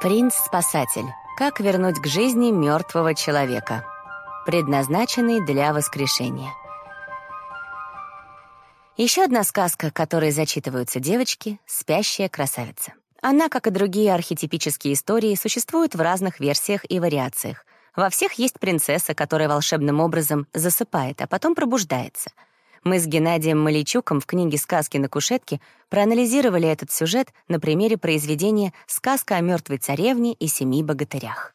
Принц-спасатель. Как вернуть к жизни мертвого человека. Предназначенный для воскрешения. Еще одна сказка, которой зачитываются девочки — «Спящая красавица». Она, как и другие архетипические истории, существует в разных версиях и вариациях. Во всех есть принцесса, которая волшебным образом засыпает, а потом пробуждается — мы с Геннадием Маличуком в книге «Сказки на кушетке» проанализировали этот сюжет на примере произведения «Сказка о мертвой царевне и семи богатырях».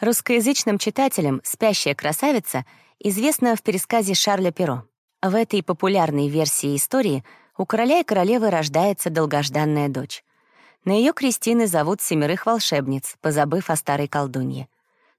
Русскоязычным читателям «Спящая красавица» известна в пересказе Шарля Перо. В этой популярной версии истории у короля и королевы рождается долгожданная дочь. На ее крестины зовут семерых волшебниц, позабыв о старой колдунье.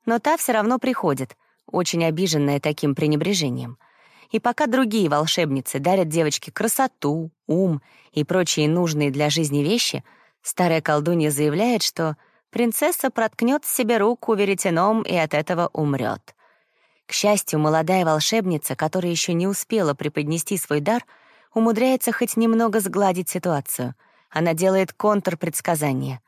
Но та все равно приходит, очень обиженная таким пренебрежением — и пока другие волшебницы дарят девочке красоту, ум и прочие нужные для жизни вещи, старая колдунья заявляет, что принцесса проткнет себе руку веретеном и от этого умрет. К счастью, молодая волшебница, которая еще не успела преподнести свой дар, умудряется хоть немного сгладить ситуацию. Она делает контрпредсказание.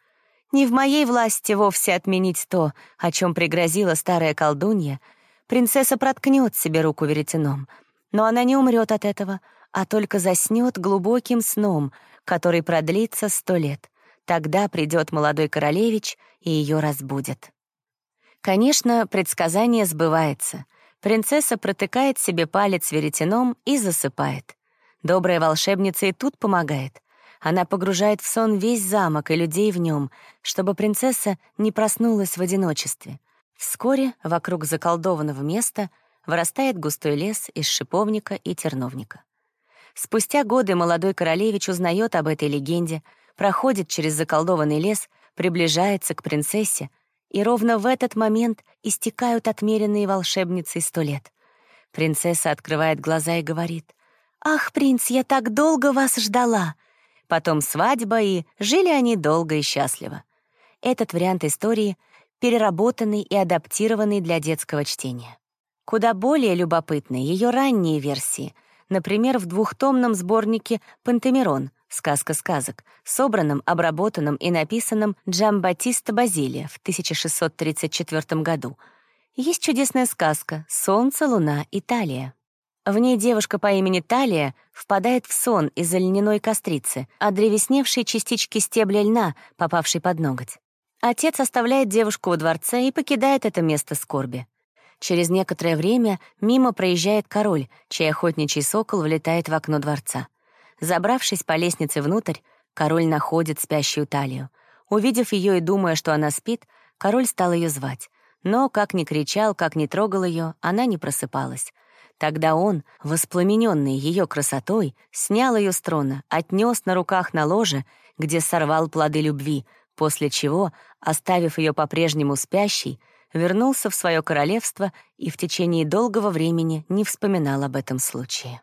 Не в моей власти вовсе отменить то, о чем пригрозила старая колдунья. Принцесса проткнет себе руку веретеном — но она не умрет от этого, а только заснет глубоким сном, который продлится сто лет. Тогда придет молодой королевич и ее разбудит. Конечно, предсказание сбывается. Принцесса протыкает себе палец веретеном и засыпает. Добрая волшебница и тут помогает. Она погружает в сон весь замок и людей в нем, чтобы принцесса не проснулась в одиночестве. Вскоре вокруг заколдованного места — вырастает густой лес из шиповника и терновника. Спустя годы молодой королевич узнает об этой легенде, проходит через заколдованный лес, приближается к принцессе, и ровно в этот момент истекают отмеренные волшебницей сто лет. Принцесса открывает глаза и говорит, «Ах, принц, я так долго вас ждала!» Потом свадьба, и жили они долго и счастливо. Этот вариант истории переработанный и адаптированный для детского чтения. Куда более любопытны ее ранние версии, например, в двухтомном сборнике «Пантемирон» «Сказка сказок», собранном, обработанном и написанном Джамбатиста Базилия в 1634 году. Есть чудесная сказка «Солнце, луна, Италия». В ней девушка по имени Талия впадает в сон из-за льняной кострицы, от древесневшей частички стебля льна, попавшей под ноготь. Отец оставляет девушку во дворце и покидает это место скорби. Через некоторое время мимо проезжает король, чей охотничий сокол влетает в окно дворца. Забравшись по лестнице внутрь, король находит спящую талию. Увидев ее и думая, что она спит, король стал ее звать. Но, как ни кричал, как ни трогал ее, она не просыпалась. Тогда он, воспламененный ее красотой, снял ее с трона, отнес на руках на ложе, где сорвал плоды любви, после чего, оставив ее по-прежнему спящей, вернулся в свое королевство и в течение долгого времени не вспоминал об этом случае.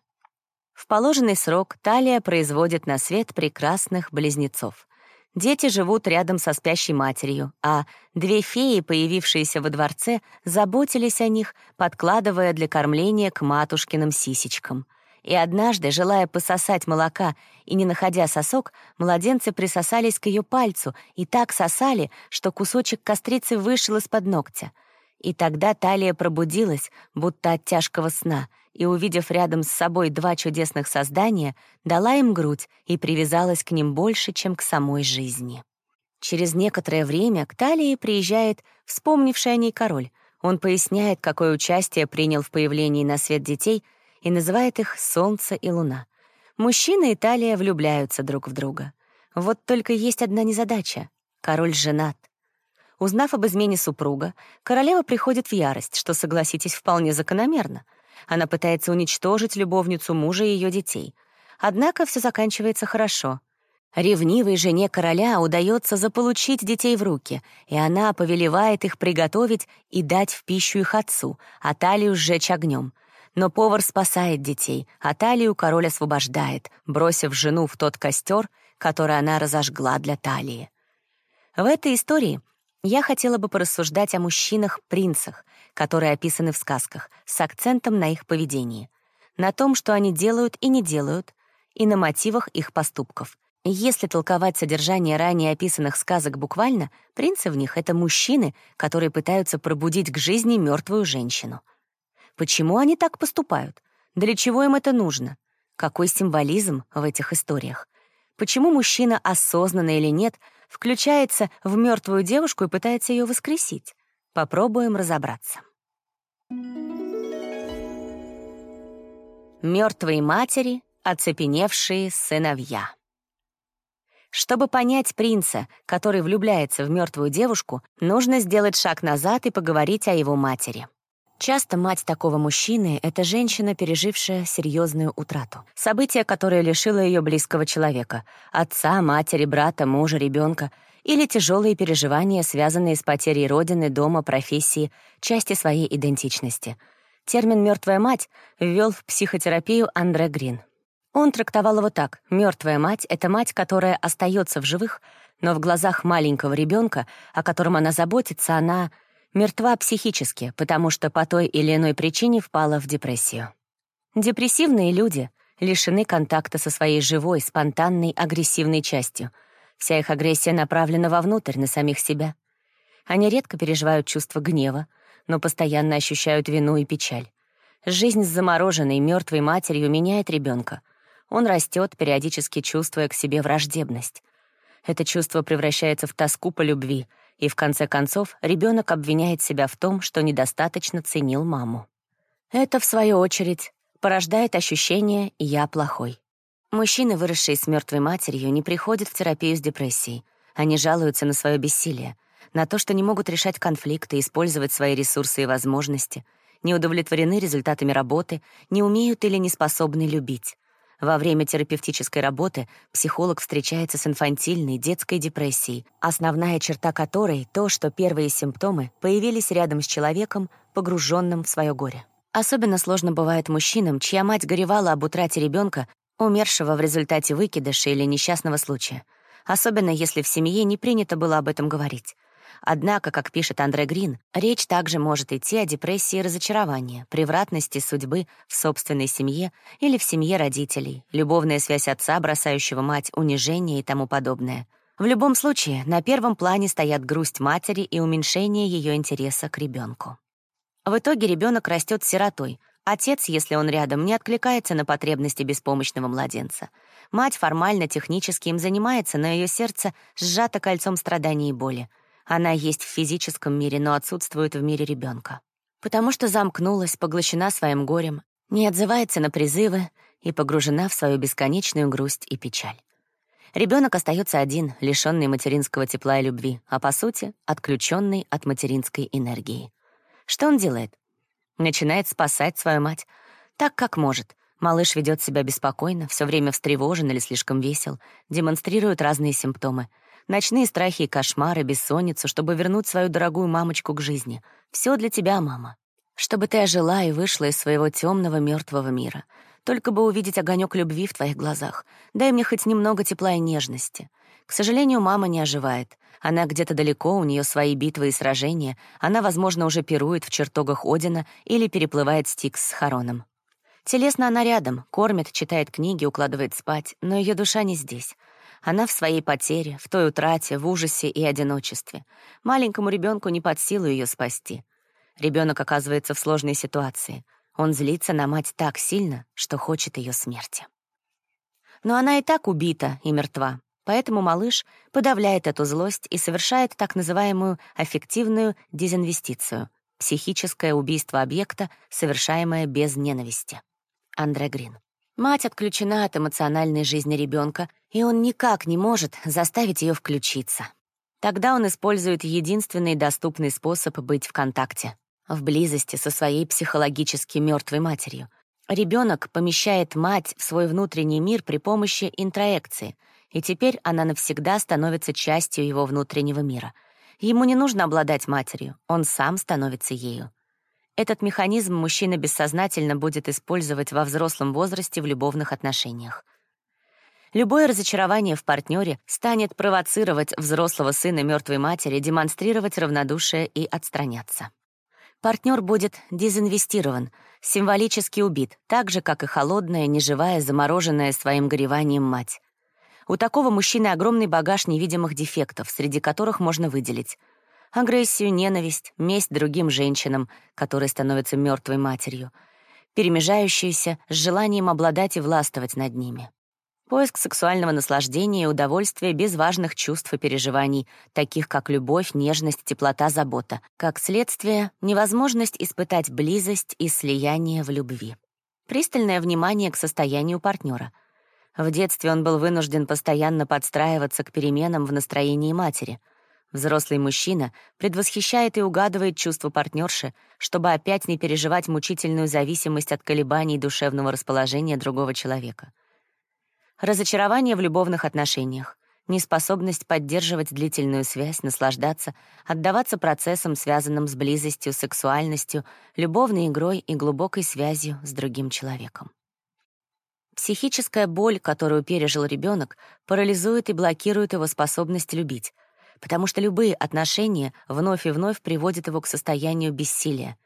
В положенный срок Талия производит на свет прекрасных близнецов. Дети живут рядом со спящей матерью, а две феи, появившиеся во дворце, заботились о них, подкладывая для кормления к матушкиным сисечкам. И однажды, желая пососать молока и не находя сосок, младенцы присосались к ее пальцу и так сосали, что кусочек кострицы вышел из-под ногтя. И тогда талия пробудилась, будто от тяжкого сна, и, увидев рядом с собой два чудесных создания, дала им грудь и привязалась к ним больше, чем к самой жизни. Через некоторое время к талии приезжает вспомнивший о ней король. Он поясняет, какое участие принял в появлении на свет детей — и называет их «Солнце и Луна». Мужчина и Талия влюбляются друг в друга. Вот только есть одна незадача — король женат. Узнав об измене супруга, королева приходит в ярость, что, согласитесь, вполне закономерно. Она пытается уничтожить любовницу мужа и ее детей. Однако все заканчивается хорошо. Ревнивой жене короля удается заполучить детей в руки, и она повелевает их приготовить и дать в пищу их отцу, а талию сжечь огнем — но повар спасает детей, а талию король освобождает, бросив жену в тот костер, который она разожгла для талии. В этой истории я хотела бы порассуждать о мужчинах-принцах, которые описаны в сказках, с акцентом на их поведении, на том, что они делают и не делают, и на мотивах их поступков. Если толковать содержание ранее описанных сказок буквально, принцы в них — это мужчины, которые пытаются пробудить к жизни мертвую женщину. Почему они так поступают? Для чего им это нужно? Какой символизм в этих историях? Почему мужчина, осознанно или нет, включается в мертвую девушку и пытается ее воскресить? Попробуем разобраться. Мертвые матери, оцепеневшие сыновья. Чтобы понять принца, который влюбляется в мертвую девушку, нужно сделать шаг назад и поговорить о его матери. Часто мать такого мужчины — это женщина, пережившая серьезную утрату. Событие, которое лишило ее близкого человека — отца, матери, брата, мужа, ребенка или тяжелые переживания, связанные с потерей родины, дома, профессии, части своей идентичности. Термин «мертвая мать» ввел в психотерапию Андре Грин. Он трактовал его так. Мертвая мать — это мать, которая остается в живых, но в глазах маленького ребенка, о котором она заботится, она мертва психически, потому что по той или иной причине впала в депрессию. Депрессивные люди лишены контакта со своей живой, спонтанной, агрессивной частью. Вся их агрессия направлена вовнутрь, на самих себя. Они редко переживают чувство гнева, но постоянно ощущают вину и печаль. Жизнь с замороженной, мертвой матерью меняет ребенка — он растет, периодически чувствуя к себе враждебность. Это чувство превращается в тоску по любви, и в конце концов ребенок обвиняет себя в том, что недостаточно ценил маму. Это, в свою очередь, порождает ощущение «я плохой». Мужчины, выросшие с мертвой матерью, не приходят в терапию с депрессией. Они жалуются на свое бессилие, на то, что не могут решать конфликты, использовать свои ресурсы и возможности, не удовлетворены результатами работы, не умеют или не способны любить. Во время терапевтической работы психолог встречается с инфантильной детской депрессией, основная черта которой — то, что первые симптомы появились рядом с человеком, погруженным в свое горе. Особенно сложно бывает мужчинам, чья мать горевала об утрате ребенка, умершего в результате выкидыша или несчастного случая. Особенно если в семье не принято было об этом говорить. Однако, как пишет Андре Грин, речь также может идти о депрессии разочарования, превратности судьбы в собственной семье или в семье родителей, любовная связь отца, бросающего мать, унижение и тому подобное. В любом случае, на первом плане стоят грусть матери и уменьшение ее интереса к ребенку. В итоге ребенок растет сиротой. Отец, если он рядом, не откликается на потребности беспомощного младенца. Мать формально, технически им занимается, но ее сердце сжато кольцом страданий и боли. Она есть в физическом мире, но отсутствует в мире ребенка. Потому что замкнулась, поглощена своим горем, не отзывается на призывы и погружена в свою бесконечную грусть и печаль. Ребенок остается один, лишенный материнского тепла и любви, а по сути, отключенный от материнской энергии. Что он делает? Начинает спасать свою мать так, как может. Малыш ведет себя беспокойно, все время встревожен или слишком весел, демонстрирует разные симптомы — ночные страхи и кошмары, бессонницу, чтобы вернуть свою дорогую мамочку к жизни. Все для тебя, мама. Чтобы ты ожила и вышла из своего темного мертвого мира. Только бы увидеть огонек любви в твоих глазах. Дай мне хоть немного тепла и нежности. К сожалению, мама не оживает. Она где-то далеко, у нее свои битвы и сражения. Она, возможно, уже пирует в чертогах Одина или переплывает Стикс с Хароном. Телесно она рядом, кормит, читает книги, укладывает спать, но ее душа не здесь. Она в своей потере, в той утрате, в ужасе и одиночестве. Маленькому ребенку не под силу ее спасти. Ребенок оказывается в сложной ситуации. Он злится на мать так сильно, что хочет ее смерти. Но она и так убита и мертва, поэтому малыш подавляет эту злость и совершает так называемую аффективную дезинвестицию — психическое убийство объекта, совершаемое без ненависти. Андре Грин. Мать отключена от эмоциональной жизни ребенка, и он никак не может заставить ее включиться. Тогда он использует единственный доступный способ быть в контакте — в близости со своей психологически мертвой матерью. Ребенок помещает мать в свой внутренний мир при помощи интроекции, и теперь она навсегда становится частью его внутреннего мира. Ему не нужно обладать матерью, он сам становится ею. Этот механизм мужчина бессознательно будет использовать во взрослом возрасте в любовных отношениях. Любое разочарование в партнере станет провоцировать взрослого сына мертвой матери демонстрировать равнодушие и отстраняться. Партнер будет дезинвестирован, символически убит, так же, как и холодная, неживая, замороженная своим гореванием мать. У такого мужчины огромный багаж невидимых дефектов, среди которых можно выделить агрессию, ненависть, месть другим женщинам, которые становятся мертвой матерью, перемежающуюся с желанием обладать и властвовать над ними. Поиск сексуального наслаждения и удовольствия без важных чувств и переживаний, таких как любовь, нежность, теплота, забота. Как следствие, невозможность испытать близость и слияние в любви. Пристальное внимание к состоянию партнера. В детстве он был вынужден постоянно подстраиваться к переменам в настроении матери — Взрослый мужчина предвосхищает и угадывает чувства партнерши, чтобы опять не переживать мучительную зависимость от колебаний душевного расположения другого человека. Разочарование в любовных отношениях, неспособность поддерживать длительную связь, наслаждаться, отдаваться процессам, связанным с близостью, сексуальностью, любовной игрой и глубокой связью с другим человеком. Психическая боль, которую пережил ребенок, парализует и блокирует его способность любить, потому что любые отношения вновь и вновь приводят его к состоянию бессилия.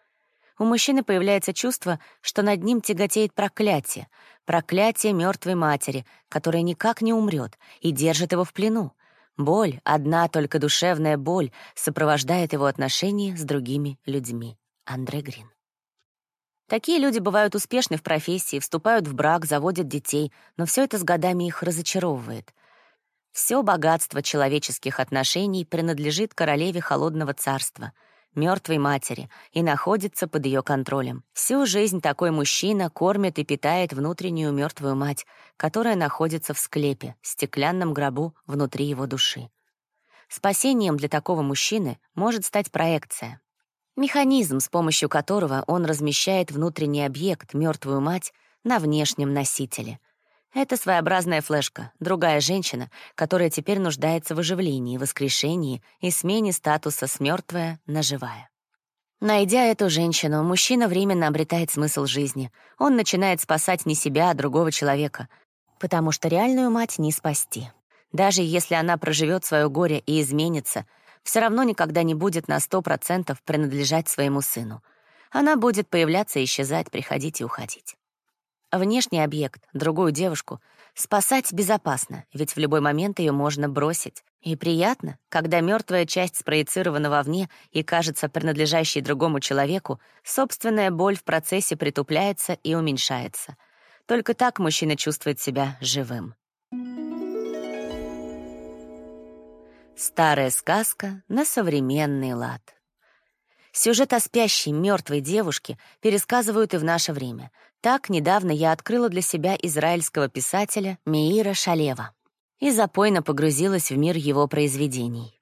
У мужчины появляется чувство, что над ним тяготеет проклятие, проклятие мертвой матери, которая никак не умрет и держит его в плену. Боль, одна только душевная боль, сопровождает его отношения с другими людьми. Андре Грин. Такие люди бывают успешны в профессии, вступают в брак, заводят детей, но все это с годами их разочаровывает. Все богатство человеческих отношений принадлежит королеве холодного царства, мертвой матери, и находится под ее контролем. Всю жизнь такой мужчина кормит и питает внутреннюю мертвую мать, которая находится в склепе, стеклянном гробу внутри его души. Спасением для такого мужчины может стать проекция. Механизм, с помощью которого он размещает внутренний объект, мертвую мать, на внешнем носителе — это своеобразная флешка, другая женщина, которая теперь нуждается в оживлении, воскрешении и смене статуса с мертвая на живая. Найдя эту женщину, мужчина временно обретает смысл жизни. Он начинает спасать не себя, а другого человека, потому что реальную мать не спасти. Даже если она проживет свое горе и изменится, все равно никогда не будет на сто процентов принадлежать своему сыну. Она будет появляться исчезать, приходить и уходить. Внешний объект, другую девушку, спасать безопасно, ведь в любой момент ее можно бросить. И приятно, когда мертвая часть спроецирована вовне и кажется принадлежащей другому человеку, собственная боль в процессе притупляется и уменьшается. Только так мужчина чувствует себя живым. Старая сказка на современный лад. Сюжет о спящей мертвой девушке пересказывают и в наше время. Так недавно я открыла для себя израильского писателя Меира Шалева и запойно погрузилась в мир его произведений.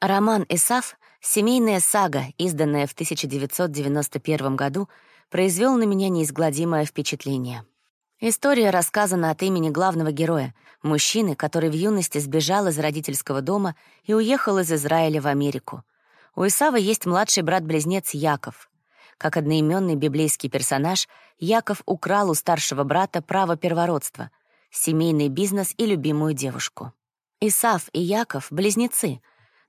Роман «Исаф» — семейная сага, изданная в 1991 году, произвел на меня неизгладимое впечатление. История рассказана от имени главного героя, мужчины, который в юности сбежал из родительского дома и уехал из Израиля в Америку — у Исава есть младший брат-близнец Яков. Как одноименный библейский персонаж, Яков украл у старшего брата право первородства, семейный бизнес и любимую девушку. Исав и Яков — близнецы,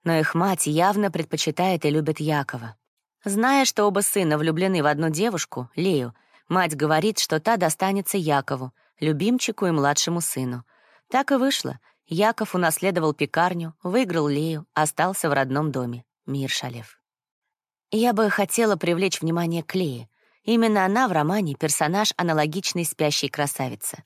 но их мать явно предпочитает и любит Якова. Зная, что оба сына влюблены в одну девушку, Лею, мать говорит, что та достанется Якову, любимчику и младшему сыну. Так и вышло. Яков унаследовал пекарню, выиграл Лею, остался в родном доме. Мир Шалев. Я бы хотела привлечь внимание к Лее. Именно она в романе — персонаж аналогичной спящей красавицы.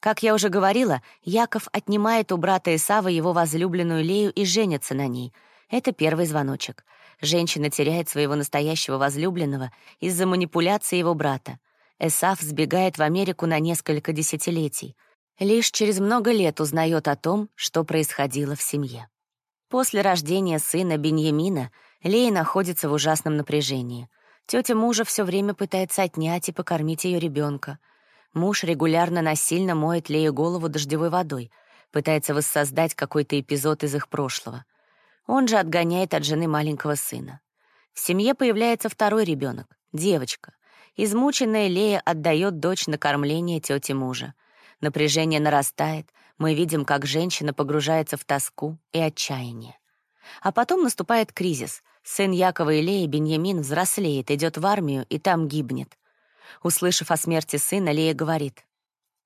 Как я уже говорила, Яков отнимает у брата Исава его возлюбленную Лею и женится на ней. Это первый звоночек. Женщина теряет своего настоящего возлюбленного из-за манипуляции его брата. Эсав сбегает в Америку на несколько десятилетий. Лишь через много лет узнает о том, что происходило в семье. После рождения сына Беньямина Лея находится в ужасном напряжении. Тетя мужа все время пытается отнять и покормить ее ребенка. Муж регулярно насильно моет Лее голову дождевой водой, пытается воссоздать какой-то эпизод из их прошлого. Он же отгоняет от жены маленького сына. В семье появляется второй ребенок, девочка. Измученная Лея отдает дочь на кормление тети мужа. Напряжение нарастает, мы видим, как женщина погружается в тоску и отчаяние. А потом наступает кризис. Сын Якова и Леи, Беньямин, взрослеет, идет в армию и там гибнет. Услышав о смерти сына, Лея говорит,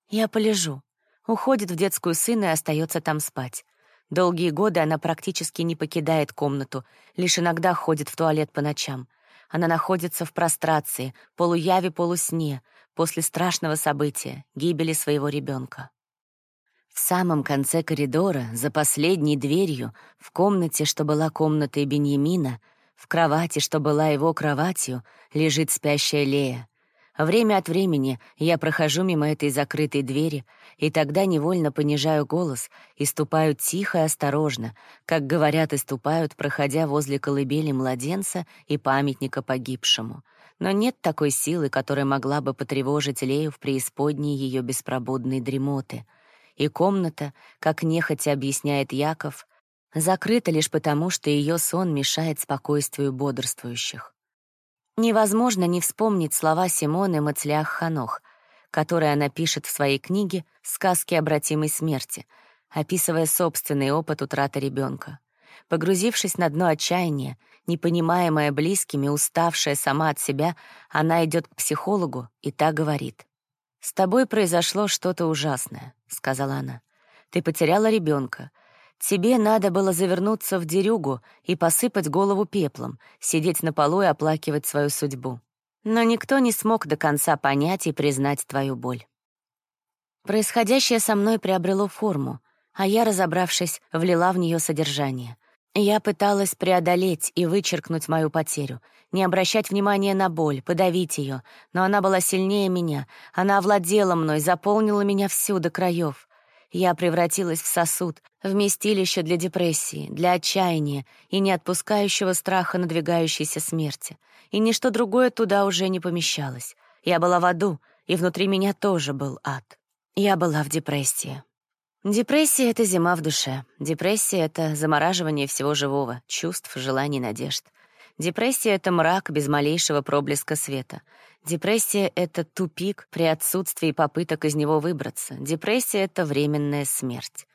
«Я полежу. Уходит в детскую сына и остается там спать. Долгие годы она практически не покидает комнату, лишь иногда ходит в туалет по ночам. Она находится в прострации, полуяве-полусне, после страшного события — гибели своего ребенка. В самом конце коридора, за последней дверью, в комнате, что была комнатой Беньямина, в кровати, что была его кроватью, лежит спящая Лея. Время от времени я прохожу мимо этой закрытой двери, и тогда невольно понижаю голос и ступаю тихо и осторожно, как говорят и ступают, проходя возле колыбели младенца и памятника погибшему. Но нет такой силы, которая могла бы потревожить Лею в преисподней ее беспробудной дремоты. И комната, как нехотя объясняет Яков, закрыта лишь потому, что ее сон мешает спокойствию бодрствующих. Невозможно не вспомнить слова Симоны Мацлях Ханох, которые она пишет в своей книге «Сказки обратимой смерти», описывая собственный опыт утраты ребенка. Погрузившись на дно отчаяния, непонимаемая близкими, уставшая сама от себя, она идет к психологу и та говорит. «С тобой произошло что-то ужасное», — сказала она. «Ты потеряла ребенка, Тебе надо было завернуться в дерюгу и посыпать голову пеплом, сидеть на полу и оплакивать свою судьбу. Но никто не смог до конца понять и признать твою боль. Происходящее со мной приобрело форму, а я, разобравшись, влила в нее содержание. Я пыталась преодолеть и вычеркнуть мою потерю, не обращать внимания на боль, подавить ее, но она была сильнее меня, она овладела мной, заполнила меня всю до краев. Я превратилась в сосуд, вместилище для депрессии, для отчаяния и не отпускающего страха надвигающейся смерти. И ничто другое туда уже не помещалось. Я была в аду, и внутри меня тоже был ад. Я была в депрессии. Депрессия — это зима в душе. Депрессия — это замораживание всего живого, чувств, желаний, надежд. Депрессия — это мрак без малейшего проблеска света. Депрессия — это тупик при отсутствии попыток из него выбраться. Депрессия — это временная смерть.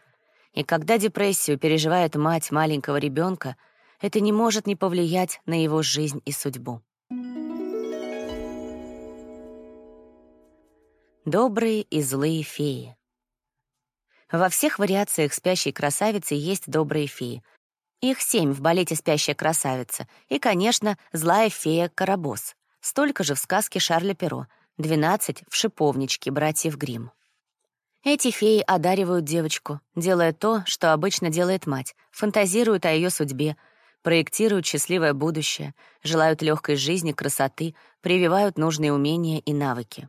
И когда депрессию переживает мать маленького ребенка, это не может не повлиять на его жизнь и судьбу. Добрые и злые феи. Во всех вариациях спящей красавицы есть добрые феи. Их семь в балете «Спящая красавица» и, конечно, злая фея Карабос. Столько же в сказке Шарля Перо, 12 в «Шиповничке» братьев Гримм. Эти феи одаривают девочку, делая то, что обычно делает мать, фантазируют о ее судьбе, проектируют счастливое будущее, желают легкой жизни, красоты, прививают нужные умения и навыки.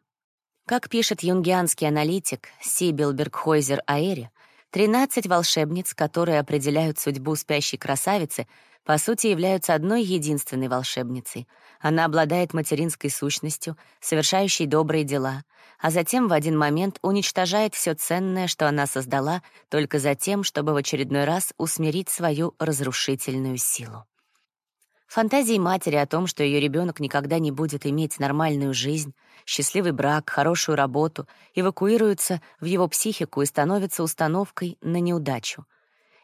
Как пишет юнгианский аналитик Сибил Бергхойзер Аэри, 13 волшебниц, которые определяют судьбу спящей красавицы, по сути, являются одной единственной волшебницей. Она обладает материнской сущностью, совершающей добрые дела, а затем в один момент уничтожает все ценное, что она создала, только за тем, чтобы в очередной раз усмирить свою разрушительную силу. Фантазии матери о том, что ее ребенок никогда не будет иметь нормальную жизнь, счастливый брак, хорошую работу, эвакуируются в его психику и становятся установкой на неудачу.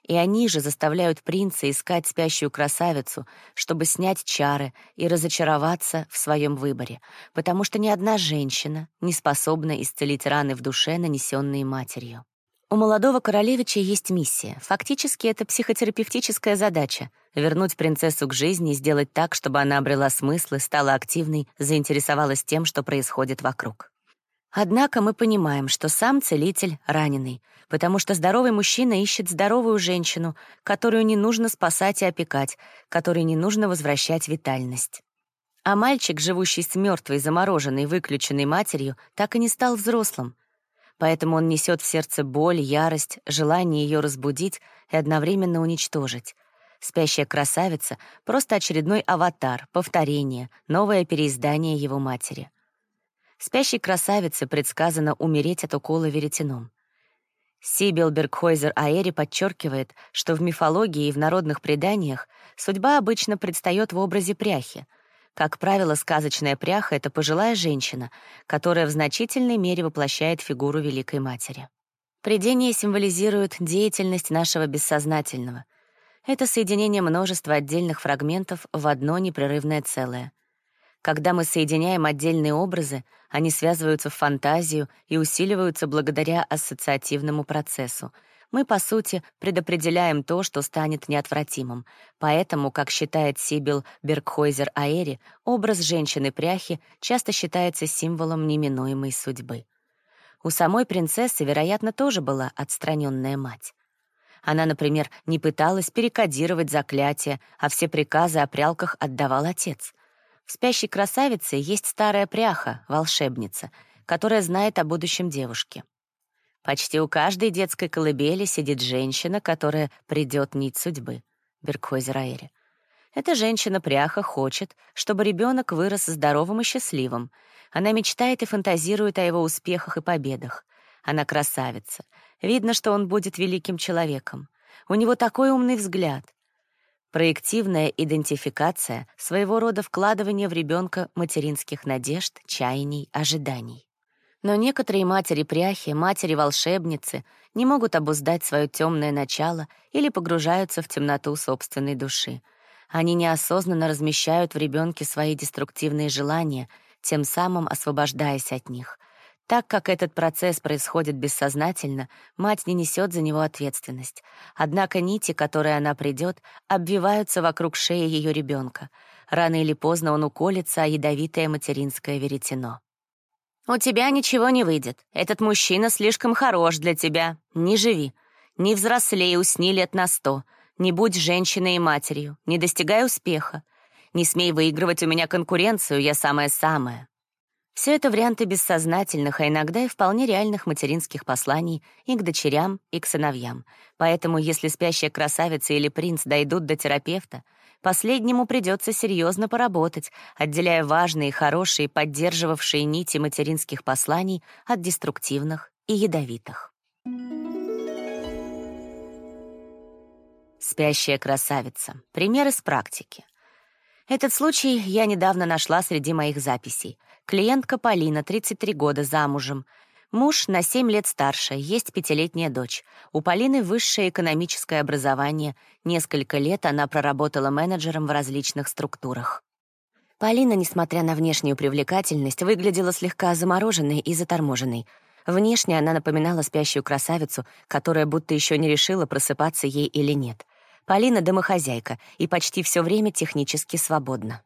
И они же заставляют принца искать спящую красавицу, чтобы снять чары и разочароваться в своем выборе, потому что ни одна женщина не способна исцелить раны в душе, нанесенные матерью. У молодого королевича есть миссия. Фактически это психотерапевтическая задача — вернуть принцессу к жизни сделать так, чтобы она обрела смысл и стала активной, заинтересовалась тем, что происходит вокруг. Однако мы понимаем, что сам целитель раненый, потому что здоровый мужчина ищет здоровую женщину, которую не нужно спасать и опекать, которой не нужно возвращать витальность. А мальчик, живущий с мертвой, замороженной, выключенной матерью, так и не стал взрослым — поэтому он несет в сердце боль, ярость, желание ее разбудить и одновременно уничтожить. Спящая красавица — просто очередной аватар, повторение, новое переиздание его матери. Спящей красавице предсказано умереть от укола веретеном. Сибил Бергхойзер Аэри подчеркивает, что в мифологии и в народных преданиях судьба обычно предстает в образе пряхи — как правило, сказочная пряха — это пожилая женщина, которая в значительной мере воплощает фигуру Великой Матери. Придение символизирует деятельность нашего бессознательного. Это соединение множества отдельных фрагментов в одно непрерывное целое. Когда мы соединяем отдельные образы, они связываются в фантазию и усиливаются благодаря ассоциативному процессу. Мы, по сути, предопределяем то, что станет неотвратимым. Поэтому, как считает Сибил Бергхойзер Аэри, образ женщины-пряхи часто считается символом неминуемой судьбы. У самой принцессы, вероятно, тоже была отстраненная мать. Она, например, не пыталась перекодировать заклятия, а все приказы о прялках отдавал отец. В «Спящей красавице» есть старая пряха, волшебница, которая знает о будущем девушке. Почти у каждой детской колыбели сидит женщина, которая придет нить судьбы. Бергхойзер Аэри. Эта женщина-пряха хочет, чтобы ребенок вырос здоровым и счастливым. Она мечтает и фантазирует о его успехах и победах. Она красавица. Видно, что он будет великим человеком. У него такой умный взгляд. Проективная идентификация — своего рода вкладывание в ребенка материнских надежд, чаяний, ожиданий. Но некоторые матери-пряхи, матери-волшебницы не могут обуздать свое темное начало или погружаются в темноту собственной души. Они неосознанно размещают в ребенке свои деструктивные желания, тем самым освобождаясь от них — так как этот процесс происходит бессознательно, мать не несет за него ответственность. Однако нити, которые она придет, обвиваются вокруг шеи ее ребенка. Рано или поздно он уколется о ядовитое материнское веретено. «У тебя ничего не выйдет. Этот мужчина слишком хорош для тебя. Не живи. Не взрослей, усни лет на сто. Не будь женщиной и матерью. Не достигай успеха. Не смей выигрывать у меня конкуренцию, я самая-самая. Все это варианты бессознательных, а иногда и вполне реальных материнских посланий и к дочерям, и к сыновьям. Поэтому, если спящая красавица или принц дойдут до терапевта, последнему придется серьезно поработать, отделяя важные, хорошие, поддерживавшие нити материнских посланий от деструктивных и ядовитых. Спящая красавица. Пример из практики. Этот случай я недавно нашла среди моих записей — Клиентка Полина, 33 года, замужем. Муж на 7 лет старше, есть пятилетняя дочь. У Полины высшее экономическое образование. Несколько лет она проработала менеджером в различных структурах. Полина, несмотря на внешнюю привлекательность, выглядела слегка замороженной и заторможенной. Внешне она напоминала спящую красавицу, которая будто еще не решила, просыпаться ей или нет. Полина — домохозяйка и почти все время технически свободна.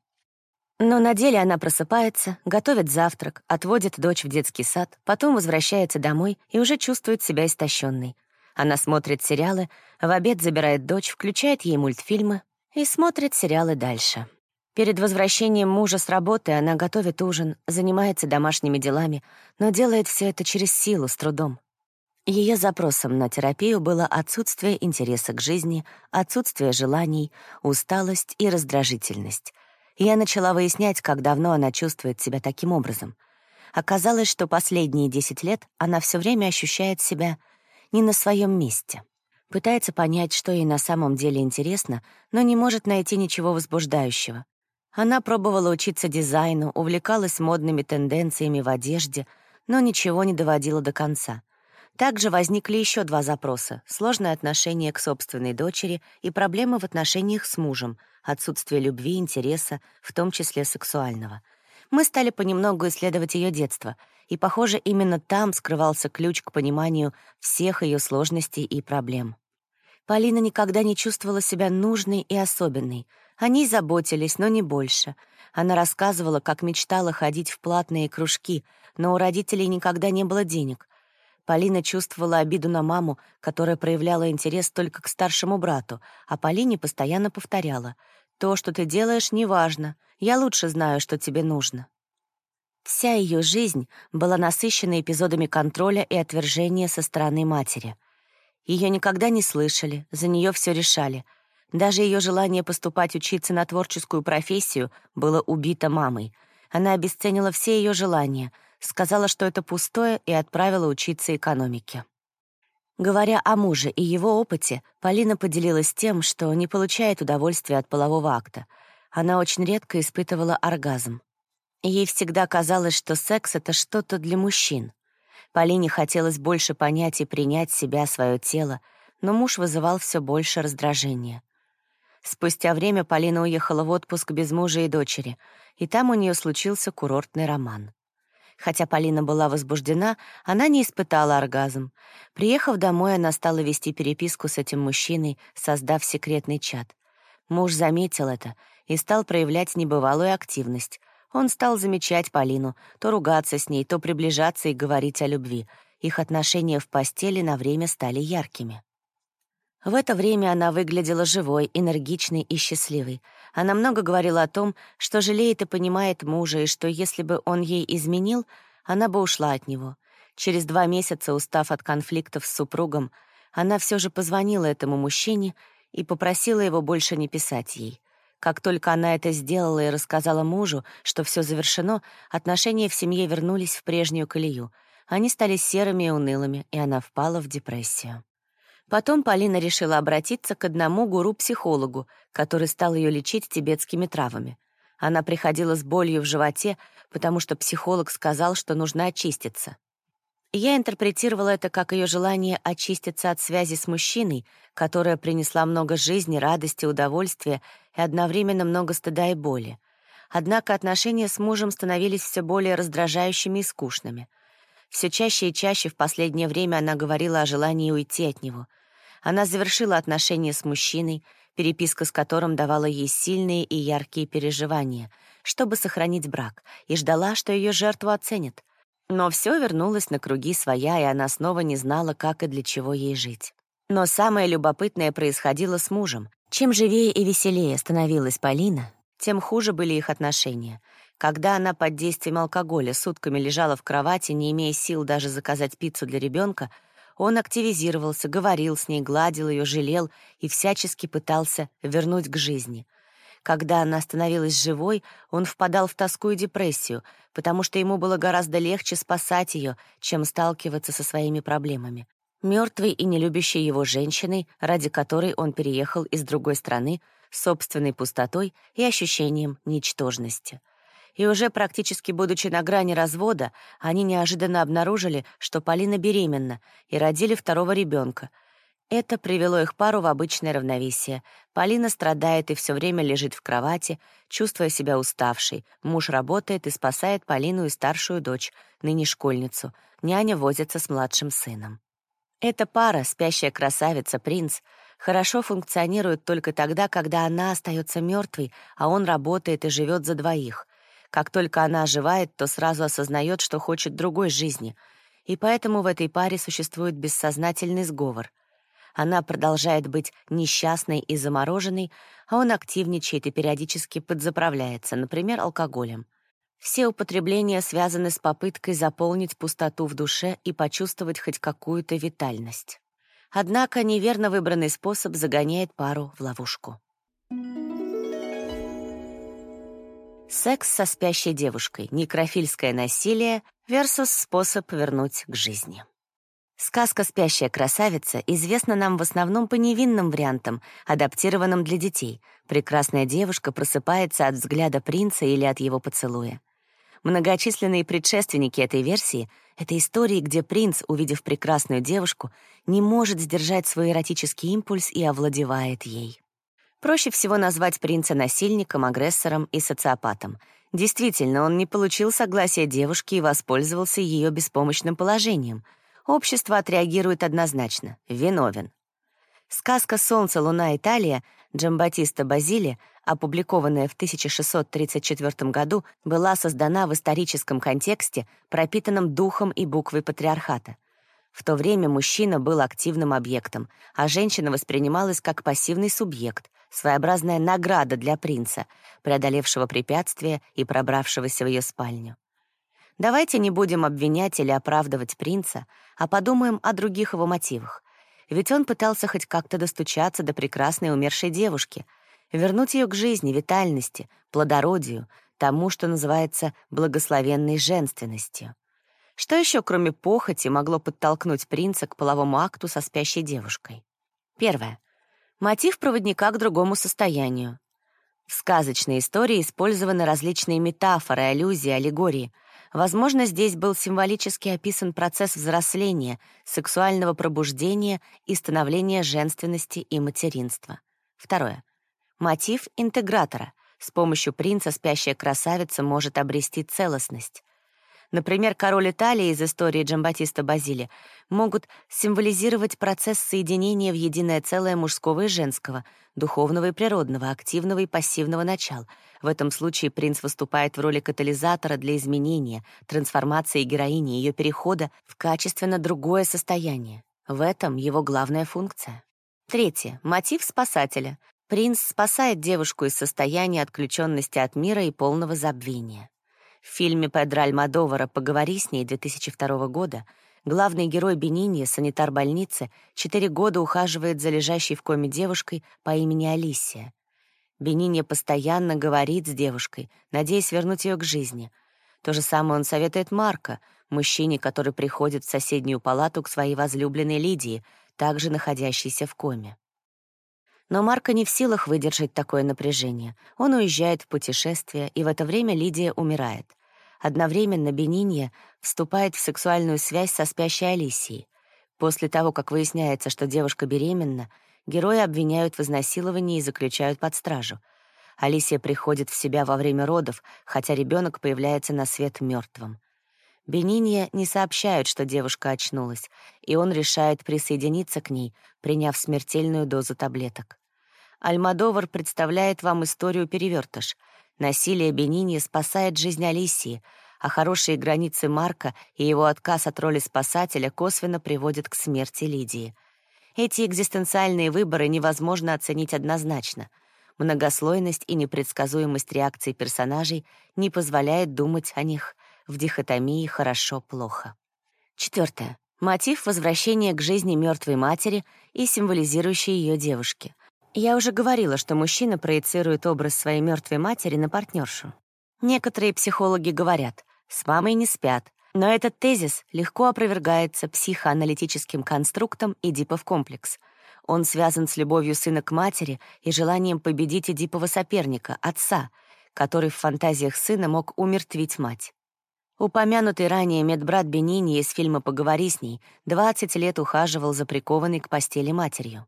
Но на деле она просыпается, готовит завтрак, отводит дочь в детский сад, потом возвращается домой и уже чувствует себя истощенной. Она смотрит сериалы, в обед забирает дочь, включает ей мультфильмы и смотрит сериалы дальше. Перед возвращением мужа с работы она готовит ужин, занимается домашними делами, но делает все это через силу, с трудом. Ее запросом на терапию было отсутствие интереса к жизни, отсутствие желаний, усталость и раздражительность — я начала выяснять, как давно она чувствует себя таким образом. Оказалось, что последние 10 лет она все время ощущает себя не на своем месте. Пытается понять, что ей на самом деле интересно, но не может найти ничего возбуждающего. Она пробовала учиться дизайну, увлекалась модными тенденциями в одежде, но ничего не доводила до конца. Также возникли еще два запроса — сложное отношение к собственной дочери и проблемы в отношениях с мужем, отсутствие любви, интереса, в том числе сексуального. Мы стали понемногу исследовать ее детство, и, похоже, именно там скрывался ключ к пониманию всех ее сложностей и проблем. Полина никогда не чувствовала себя нужной и особенной. О ней заботились, но не больше. Она рассказывала, как мечтала ходить в платные кружки, но у родителей никогда не было денег — Полина чувствовала обиду на маму, которая проявляла интерес только к старшему брату, а Полине постоянно повторяла «То, что ты делаешь, неважно. Я лучше знаю, что тебе нужно». Вся ее жизнь была насыщена эпизодами контроля и отвержения со стороны матери. Ее никогда не слышали, за нее все решали. Даже ее желание поступать учиться на творческую профессию было убито мамой. Она обесценила все ее желания — сказала, что это пустое, и отправила учиться экономике. Говоря о муже и его опыте, Полина поделилась тем, что не получает удовольствия от полового акта. Она очень редко испытывала оргазм. Ей всегда казалось, что секс — это что-то для мужчин. Полине хотелось больше понять и принять себя, свое тело, но муж вызывал все больше раздражения. Спустя время Полина уехала в отпуск без мужа и дочери, и там у нее случился курортный роман. Хотя Полина была возбуждена, она не испытала оргазм. Приехав домой, она стала вести переписку с этим мужчиной, создав секретный чат. Муж заметил это и стал проявлять небывалую активность. Он стал замечать Полину, то ругаться с ней, то приближаться и говорить о любви. Их отношения в постели на время стали яркими. В это время она выглядела живой, энергичной и счастливой. Она много говорила о том, что жалеет и понимает мужа, и что если бы он ей изменил, она бы ушла от него. Через два месяца, устав от конфликтов с супругом, она все же позвонила этому мужчине и попросила его больше не писать ей. Как только она это сделала и рассказала мужу, что все завершено, отношения в семье вернулись в прежнюю колею. Они стали серыми и унылыми, и она впала в депрессию. Потом Полина решила обратиться к одному гуру-психологу, который стал ее лечить тибетскими травами. Она приходила с болью в животе, потому что психолог сказал, что нужно очиститься. Я интерпретировала это как ее желание очиститься от связи с мужчиной, которая принесла много жизни, радости, удовольствия и одновременно много стыда и боли. Однако отношения с мужем становились все более раздражающими и скучными. Все чаще и чаще в последнее время она говорила о желании уйти от него. Она завершила отношения с мужчиной, переписка с которым давала ей сильные и яркие переживания, чтобы сохранить брак, и ждала, что ее жертву оценят. Но все вернулось на круги своя, и она снова не знала, как и для чего ей жить. Но самое любопытное происходило с мужем. Чем живее и веселее становилась Полина, тем хуже были их отношения — когда она под действием алкоголя сутками лежала в кровати, не имея сил даже заказать пиццу для ребенка, он активизировался, говорил с ней, гладил ее, жалел и всячески пытался вернуть к жизни. Когда она становилась живой, он впадал в тоску и депрессию, потому что ему было гораздо легче спасать ее, чем сталкиваться со своими проблемами. Мертвой и нелюбящей его женщиной, ради которой он переехал из другой страны, собственной пустотой и ощущением ничтожности — и уже практически будучи на грани развода, они неожиданно обнаружили, что Полина беременна, и родили второго ребенка. Это привело их пару в обычное равновесие. Полина страдает и все время лежит в кровати, чувствуя себя уставшей. Муж работает и спасает Полину и старшую дочь, ныне школьницу. Няня возится с младшим сыном. Эта пара, спящая красавица, принц, хорошо функционирует только тогда, когда она остается мертвой, а он работает и живет за двоих. Как только она оживает, то сразу осознает, что хочет другой жизни, и поэтому в этой паре существует бессознательный сговор. Она продолжает быть несчастной и замороженной, а он активничает и периодически подзаправляется, например, алкоголем. Все употребления связаны с попыткой заполнить пустоту в душе и почувствовать хоть какую-то витальность. Однако неверно выбранный способ загоняет пару в ловушку. Секс со спящей девушкой, некрофильское насилие versus способ вернуть к жизни. Сказка «Спящая красавица» известна нам в основном по невинным вариантам, адаптированным для детей. Прекрасная девушка просыпается от взгляда принца или от его поцелуя. Многочисленные предшественники этой версии — это истории, где принц, увидев прекрасную девушку, не может сдержать свой эротический импульс и овладевает ей. Проще всего назвать принца насильником, агрессором и социопатом. Действительно, он не получил согласия девушки и воспользовался ее беспомощным положением. Общество отреагирует однозначно — виновен. Сказка «Солнце, луна, Италия» Джамбатиста Базили, опубликованная в 1634 году, была создана в историческом контексте, пропитанном духом и буквой патриархата. В то время мужчина был активным объектом, а женщина воспринималась как пассивный субъект, своеобразная награда для принца, преодолевшего препятствие и пробравшегося в ее спальню. Давайте не будем обвинять или оправдывать принца, а подумаем о других его мотивах. Ведь он пытался хоть как-то достучаться до прекрасной умершей девушки, вернуть ее к жизни, витальности, плодородию, тому, что называется благословенной женственностью. Что еще, кроме похоти, могло подтолкнуть принца к половому акту со спящей девушкой? Первое. Мотив проводника к другому состоянию. В сказочной истории использованы различные метафоры, аллюзии, аллегории. Возможно, здесь был символически описан процесс взросления, сексуального пробуждения и становления женственности и материнства. Второе. Мотив интегратора. С помощью принца спящая красавица может обрести целостность. Например, король Италии из истории Джамбатиста Базили могут символизировать процесс соединения в единое целое мужского и женского, духовного и природного, активного и пассивного начал. В этом случае принц выступает в роли катализатора для изменения, трансформации героини, ее перехода в качественно другое состояние. В этом его главная функция. Третье. Мотив спасателя. Принц спасает девушку из состояния отключенности от мира и полного забвения. В фильме Педро Альмадовара «Поговори с ней» 2002 года главный герой Бенини, санитар больницы, четыре года ухаживает за лежащей в коме девушкой по имени Алисия. Бенини постоянно говорит с девушкой, надеясь вернуть ее к жизни. То же самое он советует Марко, мужчине, который приходит в соседнюю палату к своей возлюбленной Лидии, также находящейся в коме. Но Марко не в силах выдержать такое напряжение. Он уезжает в путешествие, и в это время Лидия умирает. Одновременно Бенинья вступает в сексуальную связь со спящей Алисией. После того, как выясняется, что девушка беременна, герои обвиняют в изнасиловании и заключают под стражу. Алисия приходит в себя во время родов, хотя ребенок появляется на свет мертвым. Бенинья не сообщают, что девушка очнулась, и он решает присоединиться к ней, приняв смертельную дозу таблеток. Альмадовар представляет вам историю «Перевертыш». Насилие Бенинья спасает жизнь Алисии, а хорошие границы Марка и его отказ от роли спасателя косвенно приводят к смерти Лидии. Эти экзистенциальные выборы невозможно оценить однозначно. Многослойность и непредсказуемость реакций персонажей не позволяет думать о них — в дихотомии «хорошо-плохо». Четвертое. Мотив возвращения к жизни мертвой матери и символизирующей ее девушки. Я уже говорила, что мужчина проецирует образ своей мертвой матери на партнершу. Некоторые психологи говорят, с мамой не спят, но этот тезис легко опровергается психоаналитическим конструктом Эдипов комплекс. Он связан с любовью сына к матери и желанием победить Эдипова соперника, отца, который в фантазиях сына мог умертвить мать. Упомянутый ранее медбрат Бенини из фильма «Поговори с ней» 20 лет ухаживал за прикованной к постели матерью.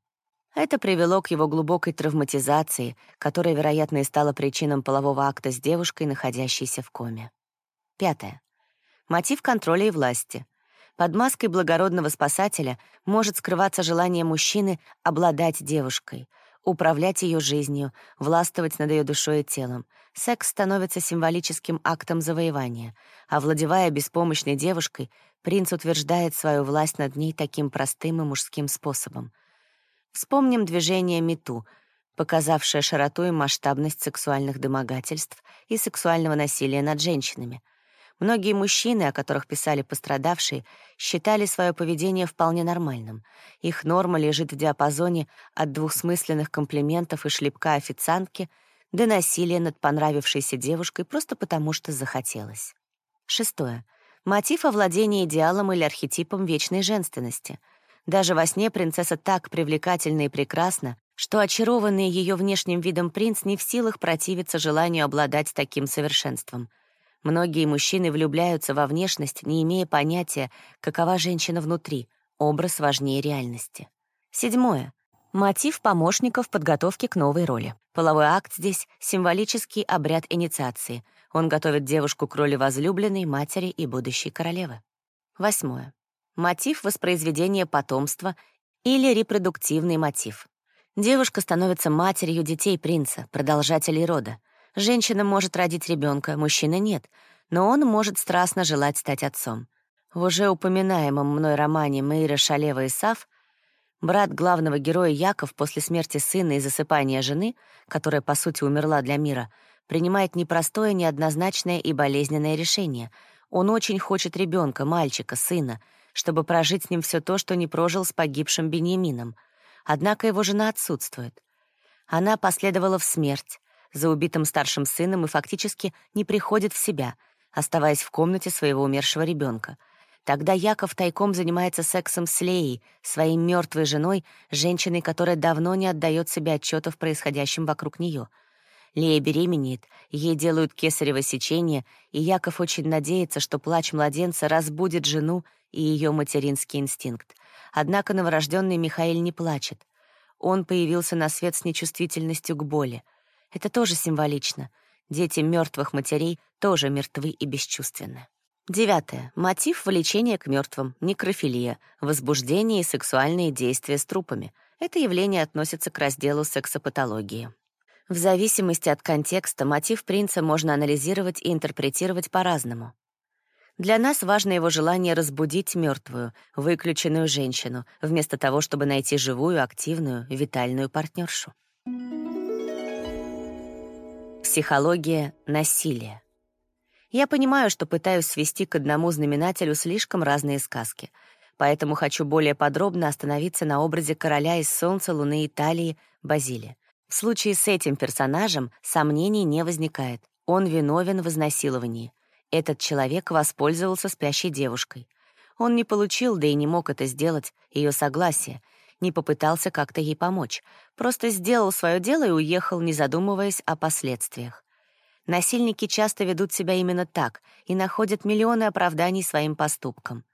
Это привело к его глубокой травматизации, которая, вероятно, и стала причиной полового акта с девушкой, находящейся в коме. Пятое. Мотив контроля и власти. Под маской благородного спасателя может скрываться желание мужчины обладать девушкой, управлять ее жизнью, властвовать над ее душой и телом. Секс становится символическим актом завоевания. Овладевая беспомощной девушкой, принц утверждает свою власть над ней таким простым и мужским способом. Вспомним движение «Мету», показавшее широту и масштабность сексуальных домогательств и сексуального насилия над женщинами — Многие мужчины, о которых писали пострадавшие, считали свое поведение вполне нормальным. Их норма лежит в диапазоне от двухсмысленных комплиментов и шлепка официантки до насилия над понравившейся девушкой просто потому, что захотелось. Шестое. Мотив овладения идеалом или архетипом вечной женственности. Даже во сне принцесса так привлекательна и прекрасна, что очарованный ее внешним видом принц не в силах противиться желанию обладать таким совершенством — Многие мужчины влюбляются во внешность, не имея понятия, какова женщина внутри. Образ важнее реальности. Седьмое. Мотив помощников в подготовке к новой роли. Половой акт здесь — символический обряд инициации. Он готовит девушку к роли возлюбленной, матери и будущей королевы. Восьмое. Мотив воспроизведения потомства или репродуктивный мотив. Девушка становится матерью детей принца, продолжателей рода. Женщина может родить ребенка, мужчина нет, но он может страстно желать стать отцом. В уже упоминаемом мной романе Мейра Шалева и Сав брат главного героя Яков после смерти сына и засыпания жены, которая, по сути, умерла для мира, принимает непростое, неоднозначное и болезненное решение. Он очень хочет ребенка, мальчика, сына, чтобы прожить с ним все то, что не прожил с погибшим Бениамином. Однако его жена отсутствует. Она последовала в смерть, за убитым старшим сыном и фактически не приходит в себя, оставаясь в комнате своего умершего ребенка. Тогда Яков тайком занимается сексом с Леей, своей мертвой женой, женщиной, которая давно не отдает себе отчета в происходящем вокруг нее. Лея беременеет, ей делают кесарево сечение, и Яков очень надеется, что плач младенца разбудит жену и ее материнский инстинкт. Однако новорожденный Михаил не плачет. Он появился на свет с нечувствительностью к боли. Это тоже символично. Дети мертвых матерей тоже мертвы и бесчувственны. Девятое. Мотив влечения к мертвым, некрофилия, возбуждение и сексуальные действия с трупами. Это явление относится к разделу сексопатологии. В зависимости от контекста мотив принца можно анализировать и интерпретировать по-разному. Для нас важно его желание разбудить мертвую, выключенную женщину, вместо того, чтобы найти живую, активную, витальную партнершу. Психология насилия. Я понимаю, что пытаюсь свести к одному знаменателю слишком разные сказки, поэтому хочу более подробно остановиться на образе короля из Солнца, Луны, Италии, Базилия. В случае с этим персонажем сомнений не возникает. Он виновен в изнасиловании. Этот человек воспользовался спящей девушкой. Он не получил, да и не мог это сделать, ее согласие, не попытался как-то ей помочь, просто сделал свое дело и уехал, не задумываясь о последствиях. Насильники часто ведут себя именно так и находят миллионы оправданий своим поступкам.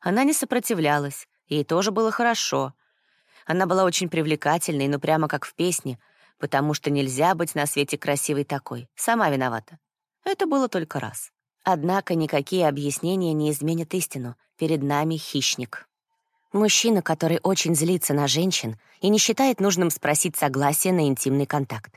Она не сопротивлялась, ей тоже было хорошо. Она была очень привлекательной, но прямо как в песне, потому что нельзя быть на свете красивой такой. Сама виновата. Это было только раз. Однако никакие объяснения не изменят истину. Перед нами хищник. Мужчина, который очень злится на женщин и не считает нужным спросить согласия на интимный контакт.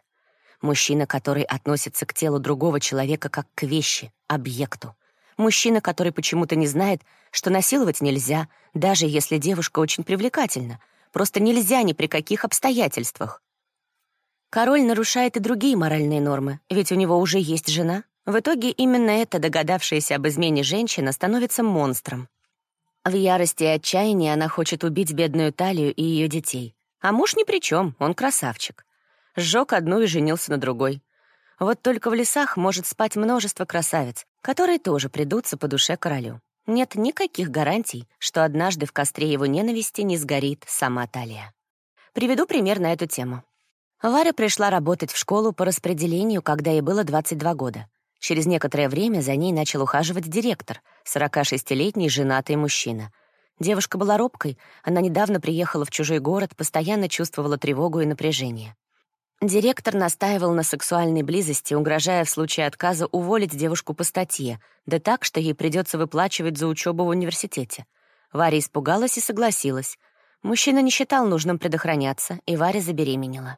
Мужчина, который относится к телу другого человека как к вещи, объекту. Мужчина, который почему-то не знает, что насиловать нельзя, даже если девушка очень привлекательна. Просто нельзя ни при каких обстоятельствах. Король нарушает и другие моральные нормы, ведь у него уже есть жена. В итоге именно эта догадавшаяся об измене женщина становится монстром. В ярости и отчаянии она хочет убить бедную Талию и ее детей. А муж ни при чем, он красавчик сжег одну и женился на другой. Вот только в лесах может спать множество красавиц, которые тоже придутся по душе королю. Нет никаких гарантий, что однажды в костре его ненависти не сгорит сама Талия. Приведу пример на эту тему. Варя пришла работать в школу по распределению, когда ей было 22 года. Через некоторое время за ней начал ухаживать директор, 46-летний женатый мужчина. Девушка была робкой, она недавно приехала в чужой город, постоянно чувствовала тревогу и напряжение. Директор настаивал на сексуальной близости, угрожая в случае отказа уволить девушку по статье, да так, что ей придется выплачивать за учебу в университете. Варя испугалась и согласилась. Мужчина не считал нужным предохраняться, и Варя забеременела.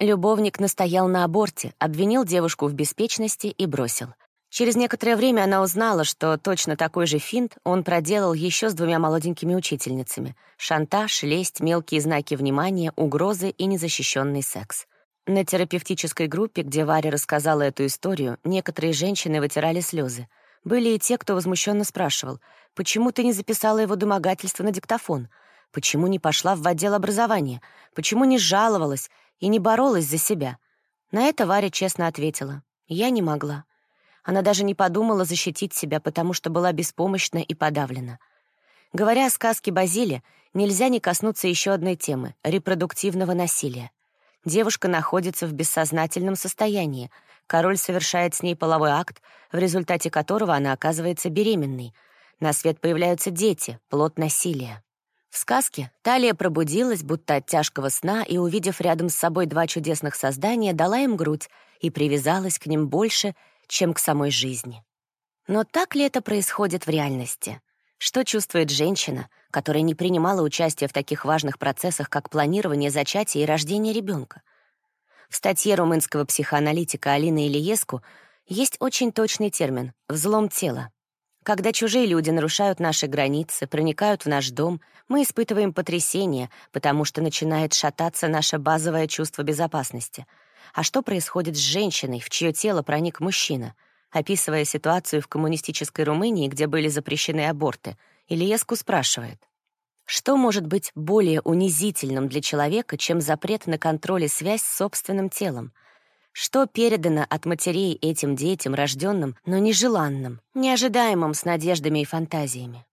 Любовник настоял на аборте, обвинил девушку в беспечности и бросил. Через некоторое время она узнала, что точно такой же финт он проделал еще с двумя молоденькими учительницами. Шантаж, лесть, мелкие знаки внимания, угрозы и незащищенный секс. На терапевтической группе, где Варя рассказала эту историю, некоторые женщины вытирали слезы. Были и те, кто возмущенно спрашивал, «Почему ты не записала его домогательство на диктофон? Почему не пошла в отдел образования? Почему не жаловалась и не боролась за себя?» На это Варя честно ответила, «Я не могла». Она даже не подумала защитить себя, потому что была беспомощна и подавлена. Говоря о сказке Базиле, нельзя не коснуться еще одной темы — репродуктивного насилия. Девушка находится в бессознательном состоянии. Король совершает с ней половой акт, в результате которого она оказывается беременной. На свет появляются дети, плод насилия. В сказке Талия пробудилась, будто от тяжкого сна, и, увидев рядом с собой два чудесных создания, дала им грудь и привязалась к ним больше, чем к самой жизни. Но так ли это происходит в реальности? Что чувствует женщина, которая не принимала участия в таких важных процессах, как планирование зачатия и рождение ребенка? В статье румынского психоаналитика Алины Ильеску есть очень точный термин «взлом тела». Когда чужие люди нарушают наши границы, проникают в наш дом, мы испытываем потрясение, потому что начинает шататься наше базовое чувство безопасности — а что происходит с женщиной, в чье тело проник мужчина? Описывая ситуацию в коммунистической Румынии, где были запрещены аборты, Ильеску спрашивает, что может быть более унизительным для человека, чем запрет на контроль и связь с собственным телом? Что передано от матерей этим детям, рожденным, но нежеланным, неожидаемым с надеждами и фантазиями?